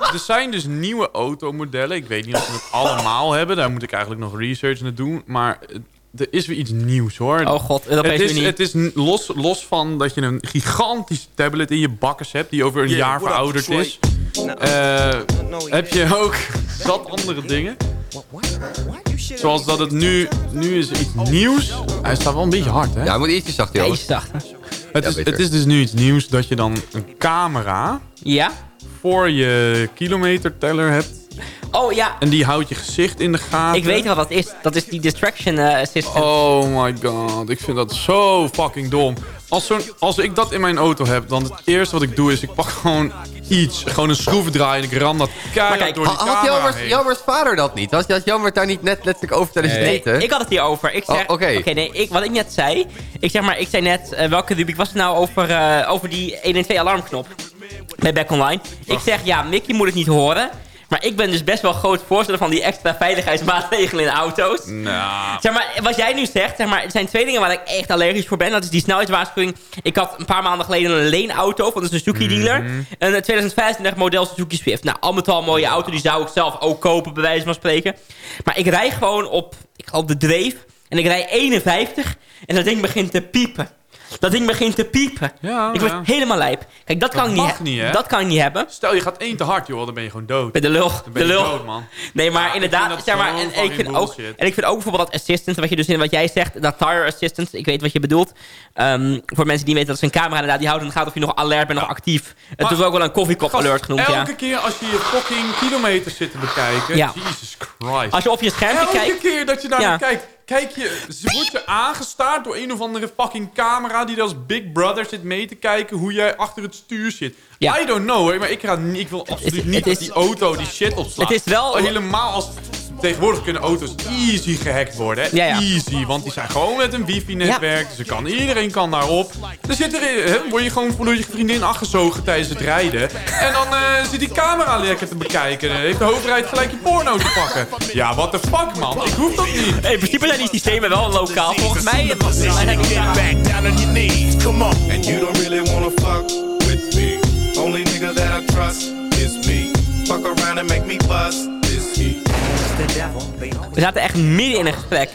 er zijn dus nieuwe automodellen. Ik weet niet of ze het allemaal hebben. Daar moet ik eigenlijk nog research naar doen. Maar eh, er is weer iets nieuws hoor. Oh god, het Europese is, Unie. het is los, los van dat je een gigantisch tablet in je bakkers hebt... die over een jaar verouderd is. eh, heb je ook zat andere dingen. Zoals dat het nu, nu is iets nieuws. Hij staat wel een beetje hard, hè? Ja, moet ietsje zachter, jongens. het, ja, is, beter. het is dus nu iets nieuws dat je dan een camera Ja? Voor je kilometerteller hebt. Oh ja, En die houdt je gezicht in de gaten. ik weet wat dat is. Dat is die distraction eh, system. Oh my god, ik vind dat zo fucking dom. Als, zo'n- als ik dat in mijn auto heb, dan het eerste wat ik doe is... ik pak gewoon iets, gewoon een schroevendraaier en ik ram dat keihard kijk, door die Ha- Had camera heen. Vader dat niet? Had, had Jammers daar niet net letterlijk over tijdens het Nee, eten? ik had het hier over. Ik zeg, Oh, oké. nee, ik, wat ik net zei. Ik zeg maar, ik zei net, eh, welke rubriek was het nou over, eh, over die 112 alarmknop? Bij Back Online. Ik zeg, ja, Mickey moet het niet horen. Maar ik ben dus best wel groot voorstander van die extra veiligheidsmaatregelen in auto's. Nou, Zeg maar, wat jij nu zegt, zeg maar, er zijn twee dingen waar ik echt allergisch voor ben. Dat is die snelheidswaarschuwing. Ik had een paar maanden geleden een leenauto van de Suzuki dealer. Mhm. Een eh, 2025 model Suzuki Swift. Nou, al met al een mooie auto. Die zou ik zelf ook kopen, bij wijze van spreken. Maar ik rij gewoon op, ik, op de dreef. En ik rij 51. En dat ding begint te piepen. Dat ding begint te piepen. Ja, ik word ja. helemaal lijp. Kijk, dat, kan ik niet, he-? Dat kan ik niet hebben. Stel, je gaat één te hard, joh, dan ben je gewoon dood. Bij de lul. Dan ben de lul. dood, man. Nee, maar Ja, inderdaad, zeg maar, en, en ik vind ook, en ik vind ook bijvoorbeeld dat assistant, wat je dus in wat jij zegt, dat tire assistant, ik weet wat je bedoelt. Ehm, voor mensen die weten dat ze een camera inderdaad die houden in de gaten of je nog alert bent, nog actief. Het is ook wel een koffiekop alert genoemd, ja. Elke keer als je je fucking kilometers zit te bekijken. Jesus Christ. Als je op je Elke kijkt- keer dat je naar kijkt. Kijk je, ze wordt je aangestaard door een of andere fucking camera... die als Big Brother zit mee te kijken hoe jij achter het stuur zit. I don't know, hoor, maar ik, ga, ik wil absoluut niet dat die auto die shit opslaat. Het is wel- Helemaal als... Tegenwoordig kunnen auto's easy gehackt worden. Hè? Ja, ja. Easy, want die zijn gewoon met een wifi-netwerk. Dus kan, iedereen kan daarop. Dan zit er, hè, word je gewoon door je vriendin afgezogen tijdens het rijden. En dan eh, zit die camera lekker te bekijken. Dan heeft de overheid gelijk je porno te pakken. Ja, what the fuck, man. Ik hoef dat niet. Hey, in principe zijn die systemen wel lokaal. Volgens mij... Get back down on your knees, come on. And you don't really wanna fuck with me. Only nigga that I trust is me. Fuck around and make me bust this heat. We zaten echt midden in een gesprek.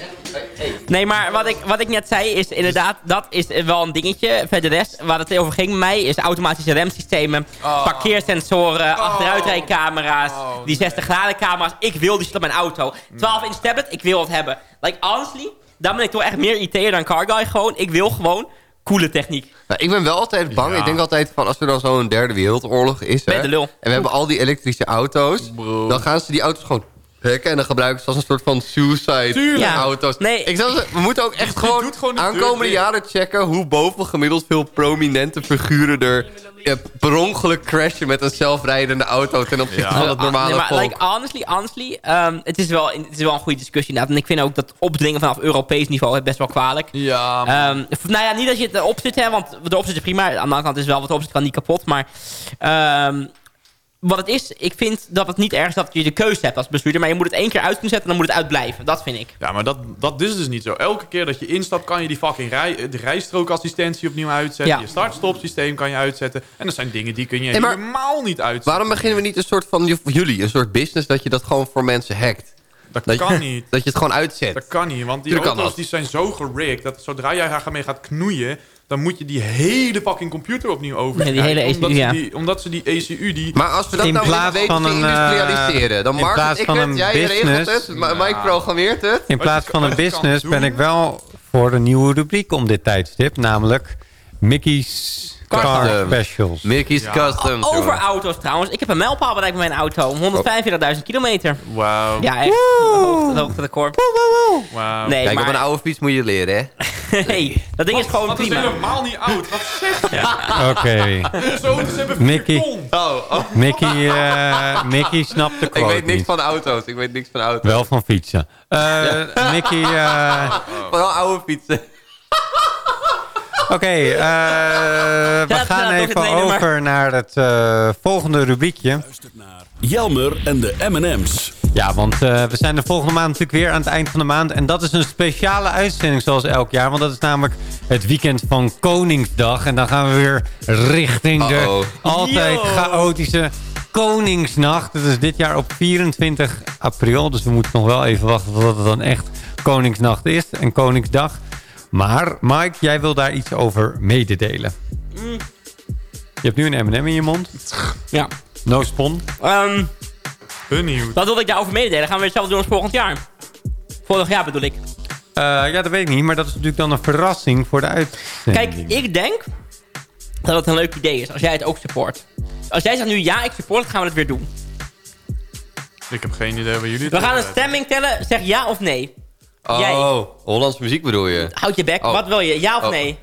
Nee, maar wat ik, wat ik net zei is inderdaad, dat is wel een dingetje. Verder de rest, waar het over ging mij, is automatische remsystemen, parkeersensoren, achteruitrijcamera's, die 60 graden camera's. Ik wil die shit op mijn auto. 12 inch tablet, ik wil het hebben. Like, honestly, daar ben ik toch echt meer IT'er dan car guy gewoon. Ik wil gewoon coole techniek. Nou, ik ben wel altijd bang. Ja. Ik denk altijd van als er dan zo'n derde wereldoorlog is. Hè, de lul. En we hebben al die elektrische auto's. Dan gaan ze die auto's gewoon En dan gebruiken ze als een soort van suicide Tuurlijk. Ja. auto's. Ik zou zeggen, we moeten ook echt gewoon, de aankomende jaren checken... hoe bovengemiddeld veel prominente figuren er eh, per ongeluk crashen... met een zelfrijdende auto ten opzichte van het normale Nee, maar volk. like, honestly, honestly ehm, het, is wel, het is wel een goede discussie inderdaad. En ik vind ook dat opdringen vanaf Europees niveau best wel kwalijk. Ja, Ehm, nou ja, niet dat je het erop zit, hè, want de opzet is prima. Aan de andere kant is wel wat erop zit, kan niet kapot. Maar ehm, wat het is, ik vind dat het niet erg is dat je de keuze hebt als bestuurder. Maar je moet het één keer uit kunnen zetten en dan moet het uitblijven. Dat vind ik. Ja, maar dat, dat is dus niet zo. Elke keer dat je instapt kan je die fucking rij, de rijstrookassistentie opnieuw uitzetten. Ja. Je start-stop systeem kan je uitzetten. En dat zijn dingen die kun je Hey, maar- helemaal niet uitzetten. Waarom beginnen we niet een soort van jullie, een soort business... dat je dat gewoon voor mensen hackt? Dat kan je, niet. Dat je het gewoon uitzet. Dat kan niet, want die Tuurlijk auto's die zijn zo gerigged... dat zodra jij daar mee gaat knoeien... dan moet je die hele fucking computer opnieuw. Ja, die hele omdat, ECU, ja. ze die, omdat ze die ECU... Die... Maar als we dat In nou plaats weten van te een, industrialiseren... dan eh, in plaats ik van het, een jij regelt business- het, maar Mike programmeert het. In plaats van een het business ben ik wel voor een nieuwe rubriek om dit tijdstip. Namelijk Mickey's Custom. Specials. Mickey's Custom. Over jongen. auto's trouwens. Ik heb een mijlpaal bereikt met mijn auto. 145.000 kilometer. Wauw. Ja, echt. Hoogte, hoogterecord. Wauw. Nee, Kijk, op een maar... oude fiets moet je leren, hè? hey, dat ding is gewoon dat is prima. helemaal niet oud. Wat zeg je? Oké. Hebben 4 Mickey. Oh, oh. Mickey, eh, Mickey snapt de Ik quote weet niks niet. van auto's. Ik weet niks van auto's. Wel van fietsen. Eh, Mickey, eh, Vooral oude fietsen. Oké. eh, we gaan even over naar het eh, volgende rubriekje. Jelmer en de M&M's. Ja, want eh, we zijn de volgende maand natuurlijk weer aan het eind van de maand. En dat is een speciale uitzending zoals elk jaar. Want dat is namelijk het weekend van Koningsdag. En dan gaan we weer richting de altijd Yo. chaotische Koningsnacht. Dat is dit jaar op 24 april. Dus we moeten nog wel even wachten tot het dan echt Koningsnacht is. En Koningsdag. Maar Mike, jij wil daar iets over mededelen. Mm. Je hebt nu een M&M in je mond. Ja. No spon. Ehm, Benieuwd. wat wilde ik daarover mededelen? Gaan we hetzelfde doen als volgend jaar? Vorig jaar bedoel ik. Eh, ja, dat weet ik niet. Maar dat is natuurlijk dan een verrassing voor de uitzending. Kijk, ik denk dat het een leuk idee is als jij het ook support. Als jij zegt nu ja, ik support het, gaan we het weer doen. Ik heb geen idee waar jullie het We gaan een stemming tellen. Zeg ja of nee. Jij. Oh, Hollandse muziek bedoel je? Houd je bek. Oh. Wat wil je? Ja of Oh. nee?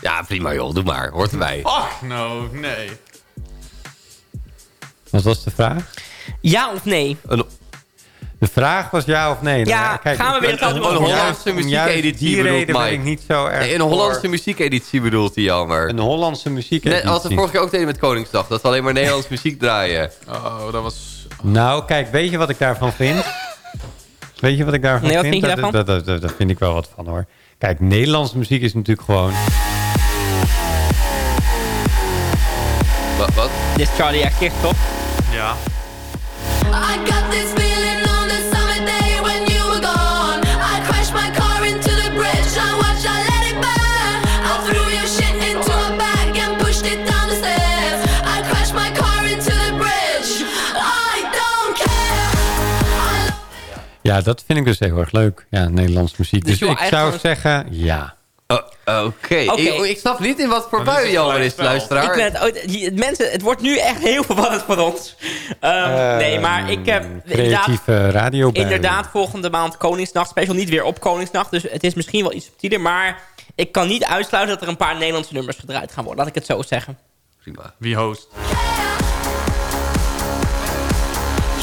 Ja, prima joh. Doe maar. Hoort erbij. Ach, no, nee. Wat was de vraag? Ja of nee? Een, De vraag was ja of nee. Ja, Nou kijk, gaan we weer een om Hollandse juist- muziekeditie Die bedoelt reden ben Mike. ik niet zo erg nee, een Hollandse voor muziekeditie bedoelt hij jammer. Een Hollandse muziekeditie. Net als we vorige keer ook deden met Koningsdag. Dat we alleen maar Nederlands muziek draaien. Oh, dat was... Nou, kijk, weet je wat ik daarvan vind? Weet je wat ik daarvan Nee, wat vind? vind Dat- daarvan? Dat, dat, dat, dat vind ik wel wat van hoor. Kijk, Nederlandse muziek is natuurlijk gewoon... Wat? Dit is Charlie XCX, toch? Ja. I got this Ja, dat vind ik dus heel erg leuk. Ja, Nederlands muziek. Dus Dus, ik zou zeggen, ja. Oh, Oké, ik, ik snap niet in wat voor bui Johan is, luisteraar. Ik ben die- mensen, het wordt nu echt heel verwarrend voor ons. Ehm, nee, maar ik heb inderdaad, Creatieve radio inderdaad volgende maand Koningsnacht special. Niet weer op Koningsnacht, dus het is misschien wel iets subtieler. Maar ik kan niet uitsluiten dat er een paar Nederlandse nummers gedraaid gaan worden. Laat ik het zo zeggen. Prima. Wie host?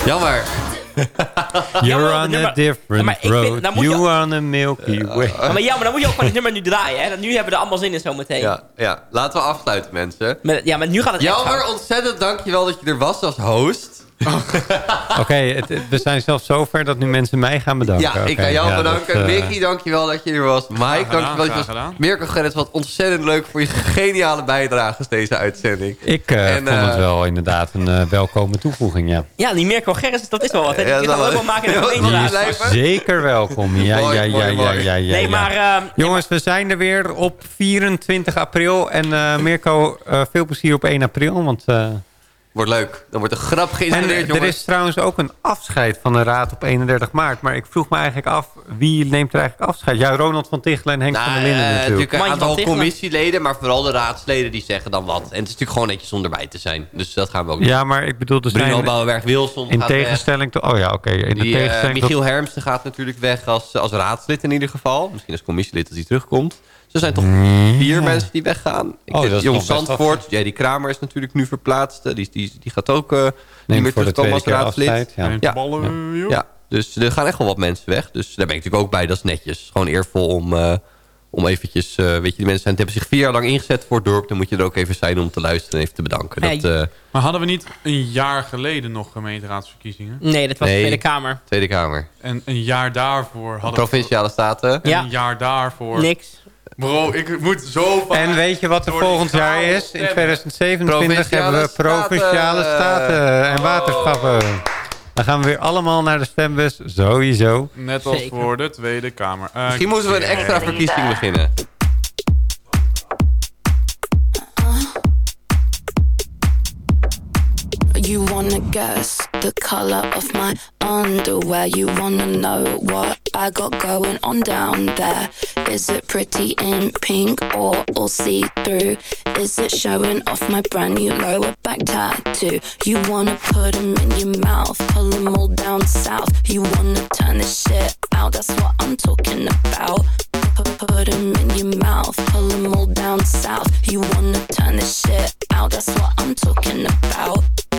Jammer. You're on a nummer- Ja, different road. You on a Milky Way. Ja, maar ja, maar dan moet je ook gewoon het nummer nu draaien. Hè? Nu hebben we er allemaal zin in zometeen. Ja, ja, laten we afsluiten, mensen. Met, ja, maar nu gaat het echt Jammer, ontzettend dankjewel dat je er was als host. Oké, we zijn zelfs zover dat nu mensen mij gaan bedanken. Ja, ik ga jou ja, bedanken. dat, eh, Mickey, dankjewel dat je er was. Mike, dankjewel dat je was. gedaan. Mirko Gerrits, wat ontzettend leuk voor je geniale bijdrages deze uitzending. Ik eh, En, vond het eh, wel inderdaad een welkome toevoeging, ja. Ja, die Mirko Gerrits, dat is wel wat. hè? Ja, ook wel. maken in de? Zeker welkom. Ja, Mooi, ja, ja, mooi, ja, mooi. ja, ja. Nee, ja. maar... Jongens, we zijn er weer op 24 april. En eh, Mirko, eh, veel plezier op 1 april. Want, eh, Wordt leuk. Dan wordt er grap en geïnstalleerd, er jongens. is trouwens ook een afscheid van de raad op 31 maart. Maar ik vroeg me eigenlijk af, wie neemt er eigenlijk afscheid? Ja, Ronald van Tichelen en Henk van der Nou, Linden eh, natuurlijk. natuurlijk een aantal commissieleden, maar vooral de raadsleden die zeggen dan wat. En het is natuurlijk gewoon netjes om erbij te zijn. Dus dat gaan we ook doen. Ja, maar ik bedoel, er Bruno zijn... Bouwenberg-Wilson In tegenstelling tot... Oh ja, oké. In de Die, eh, tegenstelling Michiel Hermsen gaat natuurlijk weg als, als raadslid in ieder geval. Misschien als commissielid als hij terugkomt. Er zijn toch vier mensen die weggaan. Ik Oh, dat Jong Zandvoort, JD Kramer is natuurlijk nu verplaatst. Eh, Die, die, die gaat ook eh, niet meer terugkomen als raadslid. afscheid, ja. Ja. Ja, dus er gaan echt wel wat mensen weg. Dus daar ben ik natuurlijk ook bij, dat is netjes. Gewoon eervol om, eh, om eventjes... eh, weet je, die mensen zijn, hebben zich vier jaar lang ingezet voor het dorp. Dan moet je er ook even zijn om te luisteren en even te bedanken. Hey. Dat, eh, Maar hadden we niet een jaar geleden nog gemeenteraadsverkiezingen? nee, dat was Nee. de Tweede Kamer. Tweede Kamer. En een jaar daarvoor hadden Provinciale Staten. En Ja. een jaar daarvoor... Niks. Bro, ik moet zo vaak... En weet je wat er volgend jaar is? In stemmen. 2027 hebben we Provinciale staten. staten en waterschappen. Dan gaan we weer allemaal naar de stembus, sowieso. Net als Zeker. voor de Tweede Kamer. Eh, Misschien moeten we een extra verkiezing beginnen. You wanna guess the color of my underwear? You wanna know what I got going on down there? Is it pretty in pink or all see through? Is it showing off my brand new lower back tattoo? You wanna put 'em in your mouth, pull 'em all down south. You wanna turn this shit out, that's what I'm talking about. Put, put 'em in your mouth, pull 'em all down south. You wanna turn this shit out, that's what I'm talking about.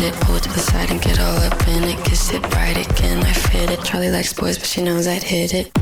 lick it, pull it to the side and get all up in it. Kiss it, right again, I fit it. Charlie likes boys, but she knows I'd hit it.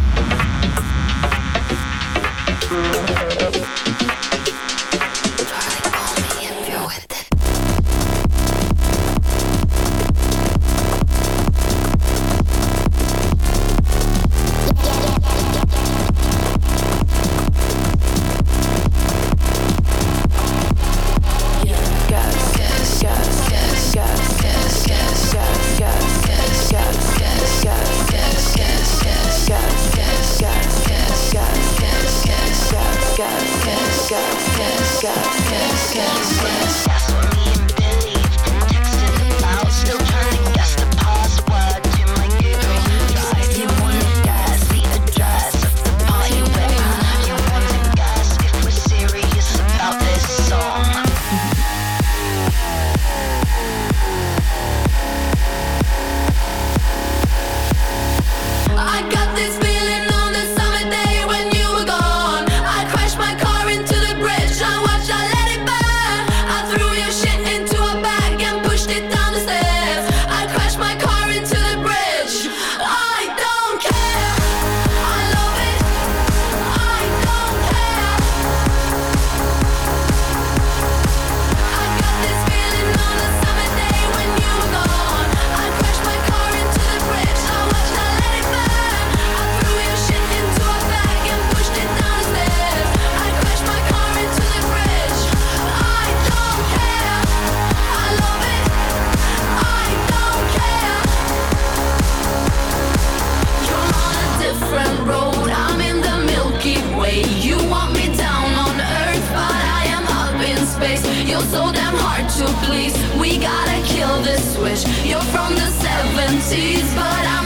to please. We gotta kill this switch. You're from the 70s, but I'm